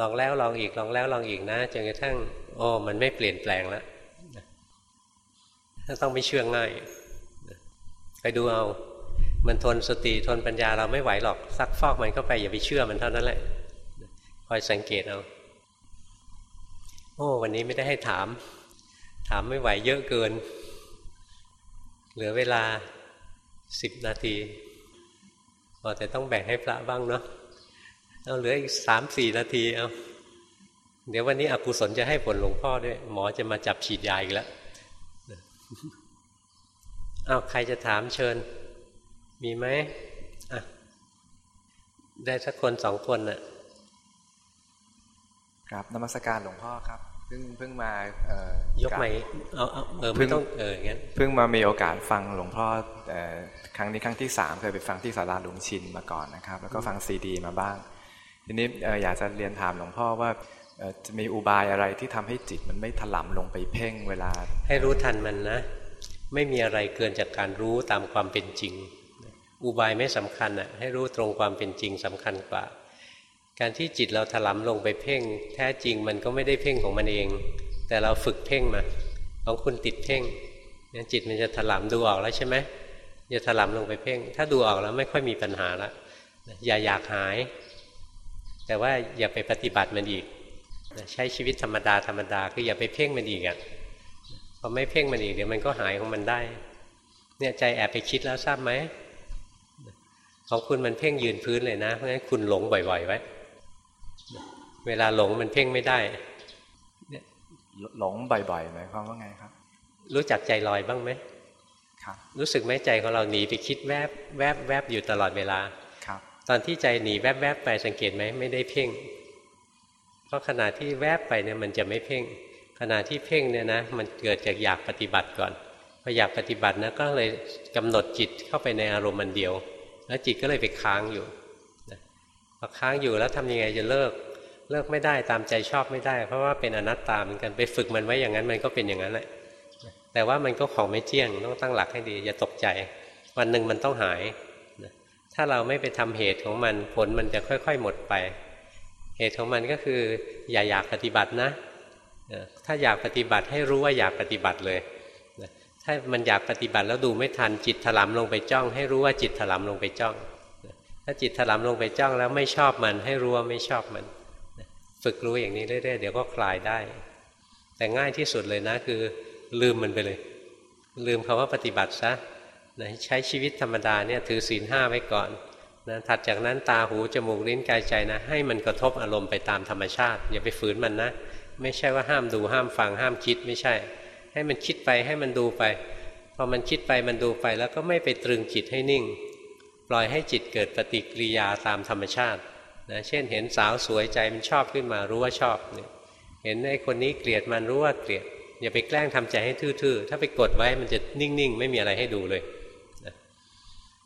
ลองแล้วลองอีกลองแล้วลองอีกนะจนกระทั่งโอ้มันไม่เปลี่ยนแปลงแล้วถ้าต้องไม่เชื่องง่ายไปดูเอา มันทนสติทนปัญญาเราไม่ไหวหรอกซักฟอกมันเข้าไปอย่าไปเชื่อมันเท่านั้นแหละคอยสังเกตเอาโอ้วันนี้ไม่ได้ให้ถาม ถามไม่ไหวเยอะเกิน เหลือเวลาสิบนาทีพอแต่ต้องแบ่งให้พระบ้างเนาะ เอาเหลืออีกสามสี่นาทีเอาเดี๋ยววันนี้อกุศลจะให้ผลหลวงพ่อด้วย หมอจะมาจับฉีดยาอีกแล้วอ้าวใครจะถามเชิญ มีไหมอะได้สักคนสองคนน่ะครับนมัสการหลวงพ่อครับเพิ่งเพิ่งมาเอ่อยกใหม่เอาเอาเออไม่ต้องเอออย่างงั้นเพิ่งมามีโอกาสฟังหลวงพ่อเอ่อครั้งนี้ครั้งที่สามเคยไปฟังที่สาราหลวงชินมาก่อนนะครับ แล้วก็ฟังซีดี มาบ้าง ทีนี้อยากจะเรียนถามหลวงพ่อว่าจะมีอุบายอะไรที่ทำให้จิตมันไม่ถลำลงไปเพ่งเวลา ให้รู้ทันมันนะ ไม่มีอะไรเกินจากการรู้ตามความเป็นจริง อุบายไม่สำคัญอะให้รู้ตรงความเป็นจริงสำคัญกว่า การที่จิตเราถลำลงไปเพ่ง แท้จริงมันก็ไม่ได้เพ่งของมันเอง แต่เราฝึกเพ่งมาของคุณติดเพ่งเนี่ยจิตมันจะถลำดูออกแล้วใช่ไหมจะถลำลงไปเพ่ง ถ้าดูออกแล้วไม่ค่อยมีปัญหาละอย่าอยากหาย แต่ว่าอย่าไปปฏิบัติมันอีก ใช้ชีวิตธรรมดาธรรมดาคืออย่าไปเพ่งมันอีกอะพอไม่เพ่งมันอีกเดี๋ยวมันก็หายของมันได้ เนี่ยใจแอบไปคิดแล้วทราบไหมของคุณมันเพ่งยืนพื้นเลยนะเพราะฉะนั้นคุณหลงบ่อยๆไว้เวลาหลงมันเพ่งไม่ได้หลงบ่อยๆหมายความว่าไงครับ รู้จักใจลอยบ้างไหมครับ รู้สึกไหมใจของเราหนีไปคิดแวบแวบแวบอยู่ตลอดเวลาครับ ตอนที่ใจหนีแวบแวบไปสังเกตไหมไม่ได้เพ่ง เพราะขณะที่แวบไปเนี่ยมันจะไม่เพ่ง ขณะที่เพ่งเนี่ยนะมันเกิดจากอยากปฏิบัติก่อนพออยากปฏิบัตินะก็เลยกำหนดจิตเข้าไปในอารมณ์มันเดียว แล้วจิตก็เลยไปค้างอยู่พอค้างอยู่แล้วทำยังไงจะเลิกเลิกไม่ได้ตามใจชอบไม่ได้ เพราะว่าเป็นอนัตตาเหมือนกันไปฝึกมันไว้อย่างนั้นมันก็เป็นอย่างนั้นแหละแต่ว่ามันก็ของไม่เที่ยงต้องตั้งหลักให้ดีอย่าตกใจ วันหนึ่งมันต้องหาย ถ้าเราไม่ไปทำเหตุของมันผลมันจะค่อย ๆ หมดไป เหตุของมันก็คือ อย่าอยากปฏิบัตินะถ้าอยากปฏิบัติให้รู้ว่าอยากปฏิบัติเลยถ้ามันอยากปฏิบัติแล้วดูไม่ทันจิตถลำลงไปจ้อง ให้รู้ว่าจิตถลำลงไปจ้อง ถ้าจิตถลำลงไปจ้องแล้วไม่ชอบมันให้รู้ว่าไม่ชอบมัน ฝึกรู้อย่างนี้เรื่อยๆเดี๋ยวก็คลายได้ แต่ง่ายที่สุดเลยนะคือ ลืมมันไปเลย ลืมคาว่าปฏิบัติซะ นะใช้ชีวิตธรรมดาเนี่ยถือศีลห้าไว้ก่อนนะถัดจากนั้นตาหูจมูกลิ้นกายใจนะให้มันกระทบอารมณ์ไปตามธรรมชาติ อย่าไปฝืนมันนะ ไม่ใช่ว่าห้ามดูห้ามฟังห้ามคิดไม่ใช่ ให้มันคิดไปให้มันดูไปพอมันคิดไปมันดูไปแล้วก็ไม่ไปตรึงจิตให้นิ่ง ปล่อยให้จิตเกิดปฏิกิริยาตามธรรมชาตินะเช่นเห็นสาวสวยใจมันชอบขึ้นมารู้ว่าชอบเนี่ยเห็นไอ้คนนี้เกลียดมันรู้ว่าเกลียดอย่าไปแกล้งทำใจให้ทื่อๆถ้าไปกดไว้มันจะนิ่งๆ ไม่มีอะไรให้ดูเลย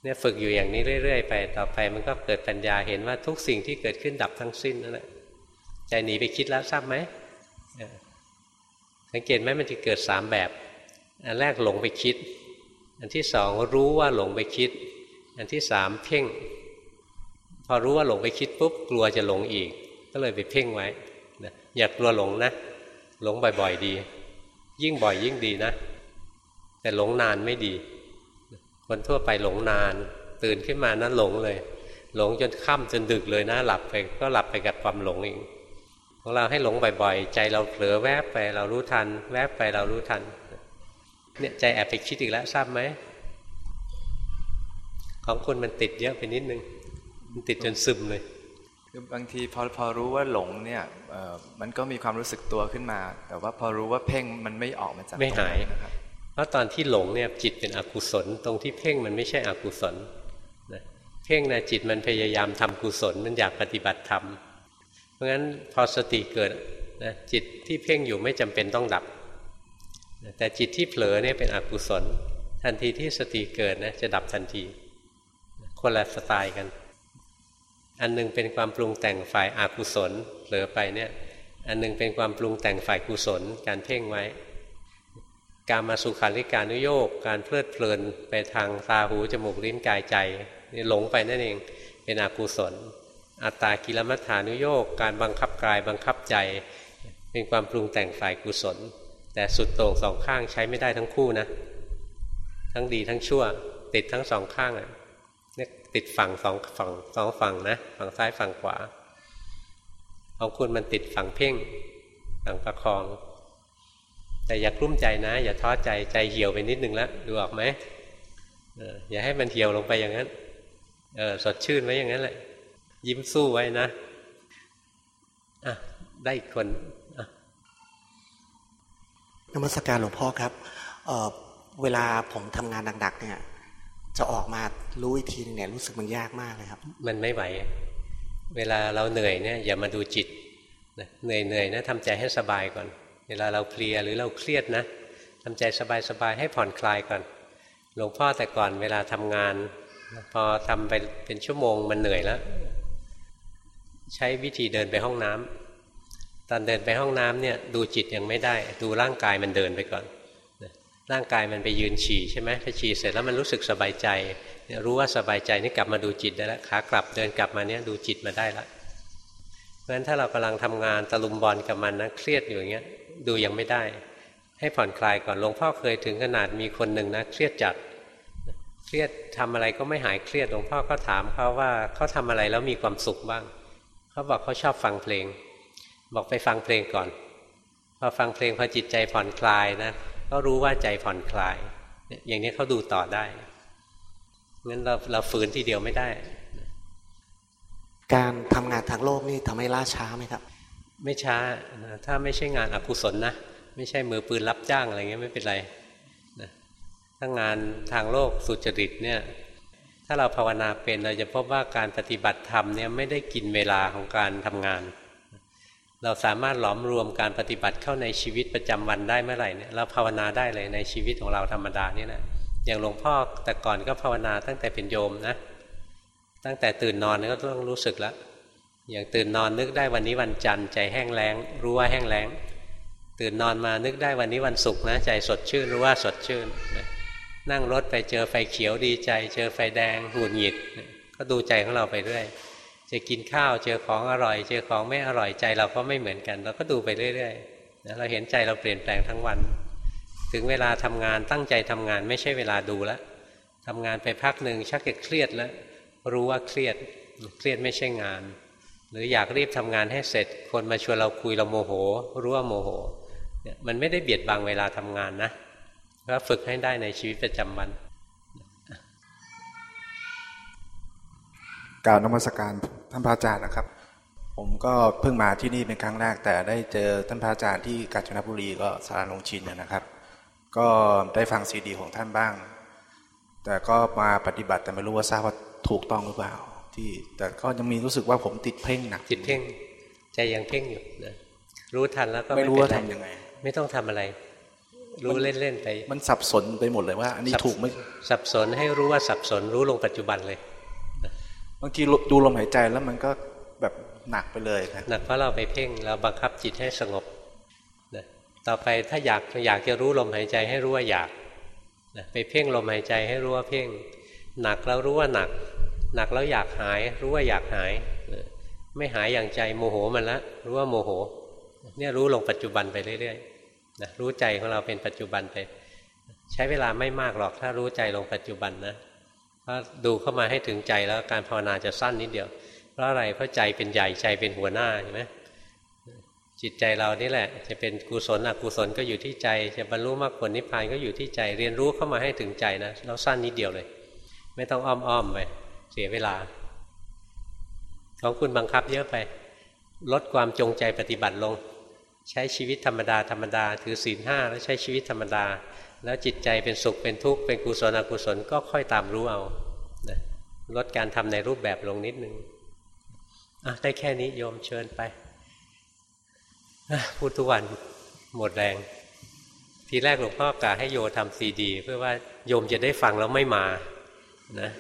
เนี่ยฝึกอยู่อย่างนี้เรื่อยๆไป ต่อไปมันก็เกิดปัญญาเห็นว่าทุกสิ่งที่เกิดขึ้นดับทั้งสิ้นนั่นแหละใจหนีไปคิดแล้วทราบไหมสังเกตไหมมันจะเกิดสามแบบ อันแรกหลงไปคิด อันที่สองรู้ว่าหลงไปคิด อันที่สามเพ่ง พอรู้ว่าหลงไปคิดปุ๊บกลัวจะหลงอีก ก็เลยไปเพ่งไว้นะอย่ากลัวหลงนะ หลงบ่อยๆดี ยิ่งบ่อยยิ่งดีนะ แต่หลงนานไม่ดี คนทั่วไปหลงนาน ตื่นขึ้นมานั้นหลงเลย หลงจนค่ำจนดึกเลยนะหลับไปก็หลับไปกับความหลงเองของเราให้หลงบ่อยๆ ใจเราเผลอแวบไปเรารู้ทัน แวบไปเรารู้ทันเนี่ยใจแอบไปคิดอีกแล้วทราบไหมของคุณมันติดเยอะไปนิดนึง มันติดจนซึมเลยคือบางทีพอพอรู้ว่าหลงเนี่ยมันก็มีความรู้สึกตัวขึ้นมา แต่ว่าพอรู้ว่าเพ่งมันไม่ออกมาจากไม่หายนะค รับเพราะตอนที่หลงเนี่ยจิตเป็นอกุศล ตรงที่เพ่งมันไม่ใช่อกุศลนะเพ่งนะจิตมันพยายามทำกุศลมันอยากปฏิบัติธรรมเพราะงั้นพอสติเกิดนะจิตที่เพ่งอยู่ไม่จำเป็นต้องดับแต่จิตที่เผลอเนี่ยเป็นอกุศล ทันทีที่สติเกิดนะจะดับทันที คนละสไตล์กัน อันนึงเป็นความปรุงแต่งฝ่ายอากุศลเผลอไปเนี่ยอันนึงเป็นความปรุงแต่งฝ่ายกุศลการเพ่งไว้ การมาสุขาริการนุโยกการเพลิดเพลินไปทางตาหูจมูกลิ้นกายใจนี่หลงไปนั่นเองเป็นอกุศล อัตตากิลมัฏฐานุโยกการบังคับกายบังคับใจ เป็นความปรุงแต่งฝ่ายกุศล แต่สุดโต่งสองข้างใช้ไม่ได้ทั้งคู่นะ ทั้งดีทั้งชั่ว ติดทั้งสองข้างอะเนี่ยติดฝั่งสองฝั่งสองฝั่งนะฝั่งซ้ายฝั่งขวาของคุณมันติดฝั่งเพ่งฝั่งประคอง แต่อย่ากลุ้มใจนะ อย่าท้อใจใจเหี่ยวไปนิดนึงแล้วดูออกไหมอย่าให้มันเหี่ยวลงไปอย่างนั้นเออสดชื่นไว้อย่างนั้นแหละ ยิ้มสู้ไว้นะอะได้อีกคนนมัสการหลวงพ่อครับเเวลาผมทำงานดักๆเนี่ย จะออกมารู้อีกทีเนี่ยรู้สึกมันยากมากเลยครับ มันไม่ไหว เวลาเราเหนื่อยเนี่ย อย่ามาดูจิตเหนื่อยเหนื่อยนะทำใจให้สบายก่อน เวลาเราเพลียหรือเราเครียดนะทำใจสบายสบายให้ผ่อนคลายก่อน หลวงพ่อแต่ก่อนเวลาทำงาน พอทำไปเป็นชั่วโมงมันเหนื่อยแล้ว ใช้วิธีเดินไปห้องน้ำตอนเดินไปห้องน้ำเนี่ยดูจิตยังไม่ได้ ดูร่างกายมันเดินไปก่อนร่างกายมันไปยืนฉี่ใช่ไหมพอฉี่เสร็จแล้วมันรู้สึกสบายใจรู้ว่าสบายใจนี่กลับมาดูจิตได้แล้วขากลับเดินกลับมาเนี่ยดูจิตมาได้ละเพราะฉะนั้นถ้าเรากำลังทำงานตะลุมบอลกับมันนะเครียดอยู่อย่างเงี้ย ดูยังไม่ได้ ให้ผ่อนคลายก่อนหลวงพ่อเคยถึงขนาดมีคนหนึ่งนะเครียดจัดเครียดทำอะไรก็ไม่หายเครียดหลวงพ่อก็ถามเขาว่าเขาทำอะไรแล้วมีความสุขบ้างเขาบอกเขาชอบฟังเพลง บอกไปฟังเพลงก่อน พอฟังเพลงพอจิตใจผ่อนคลายนะก็รู้ว่าใจผ่อนคลาย อย่างนี้เขาดูต่อได้งั้นเราเราฝืนทีเดียวไม่ได้ การทำงานทางโลกนี่ทำให้ล่าช้าไหมครับ ไม่ช้านะถ้าไม่ใช่งานอกุศลนะไม่ใช่มือปืนรับจ้างอะไรเงี้ยไม่เป็นไรนะถ้างานทางโลกสุจริตเนี่ยถ้าเราภาวนาเป็นเราจะพบว่าการปฏิบัติธรรมเนี่ยไม่ได้กินเวลาของการทำงาน เราสามารถหลอมรวมการปฏิบัติเข้าในชีวิตประจำวันได้เมื่อไหร่เนี่ยเราภาวนาได้เลยในชีวิตของเราธรรมดานี่แหละอย่างหลวงพ่อแต่ก่อนก็ภาวนาตั้งแต่เป็นโยมนะตั้งแต่ตื่นนอนก็ต้องรู้สึกแล้ว อย่างตื่นนอนนึกได้วันนี้วันจันทร์ใจแห้งแล้ง รู้ว่าแห้งแล้ง ตื่นนอนมานึกได้วันนี้วันศุกร์นะใจสดชื่นรู้ว่าสดชื่นนั่งรถไปเจอไฟเขียวดีใจ เจอไฟแดงหงุดหงิด ก็ดูใจของเราไปเรื่อยจะกินข้าวเจอของอร่อย เจอของไม่อร่อยใจเราก็ไม่เหมือนกัน เราก็ดูไปเรื่อยๆเราเห็นใจเราเปลี่ยนแปลงทั้งวัน ถึงเวลาทำงานตั้งใจทำงานไม่ใช่เวลาดูแล้วทำงานไปพักหนึ่งชักเกิดเครียดแล้ว รู้ว่าเครียดเครียดไม่ใช่งาน หรืออยากรีบทำงานให้เสร็จ คนมาชวนเราคุยเราโมโห รู้ว่าโมโหเนี่ยมันไม่ได้เบียดบังเวลาทำงานนะก็ฝึกให้ได้ในชีวิตประจำวันกล่าวนมัสการท่านพระอาจารย์นะครับ ผมก็เพิ่งมาที่นี่เป็นครั้งแรก แต่ได้เจอท่านพระอาจารย์ที่กาญจนบุรีก็สารลงชินนะครับ ก็ได้ฟังซีดี ของท่านบ้าง แต่ก็มาปฏิบัติแต่ไม่รู้ว่าทราบว่าถูกต้องหรือเปล่า ที่ แต่ก็ยังมีรู้สึกว่าผมติดเพ่งหนักติดเพ่งใจยังเพ่งอยู่นะรู้ทันแล้วก็ไม่รู้ว่าทำยังไง ไม่ต้องทำอะไร รู้เล่นๆไป มันสับสนไปหมดเลยว่า อันนี้ถูกไม่สับสนให้รู้ว่าสับสน รู้ลงปัจจุบันเลยบางทีดูลมหายใจแล้วมันก็แบบหนักไปเลยนะหนักเพราะเราไปเพ่งเราบังคับจิตให้สงบต่อไปถ้าอยากอยากจะรู้ลมหายใจให้รู้ว่าอยากไปเพ่งลมหายใจให้รู้ว่าเพ่ง หนักแล้วรู้ว่าหนัก หนักแล้วอยากหาย รู้ว่าอยากหาย ไม่หายอย่างใจโมโหมันละ รู้ว่าโมโห เนี่ยรู้ลงปัจจุบันไปเรื่อยๆนะรู้ใจของเราเป็นปัจจุบันไป ใช้เวลาไม่มากหรอกถ้ารู้ใจลงปัจจุบันนะเพราดูเข้ามาให้ถึงใจแล้วการภาวนาจะสั้นนิดเดียว เพราะอะไรเพราะใจเป็นใหญ่ใจเป็นหัวหน้าใช่ไหมจิตใจเรานี่แหละ จะเป็นกุศลอกุศลก็อยู่ที่ใจ จะบรรลุมรรคผลนิพพานก็อยู่ที่ใจ เรียนรู้เข้ามาให้ถึงใจนะเราสั้นนิดเดียวเลย ไม่ต้องอ้อมๆไป เสียเวลา ของคุณบังคับเยอะไป ลดความจงใจปฏิบัติลง ใช้ชีวิตธรรมดาธรรมดา ถือศีลห้าแล้วใช้ชีวิตธรรมดา แล้วจิตใจเป็นสุขเป็นทุกข์เป็นกุศลอกุศลก็ค่อยตามรู้เอาลดการทำในรูปแบบลงนิดนึงอะได้แค่นี้โยมเชิญไปพูดทุกวันหมดแรง ทีแรกหลวงพ่อกะให้โยทำซีดี เพื่อว่าโยมจะได้ฟังแล้วไม่มานะ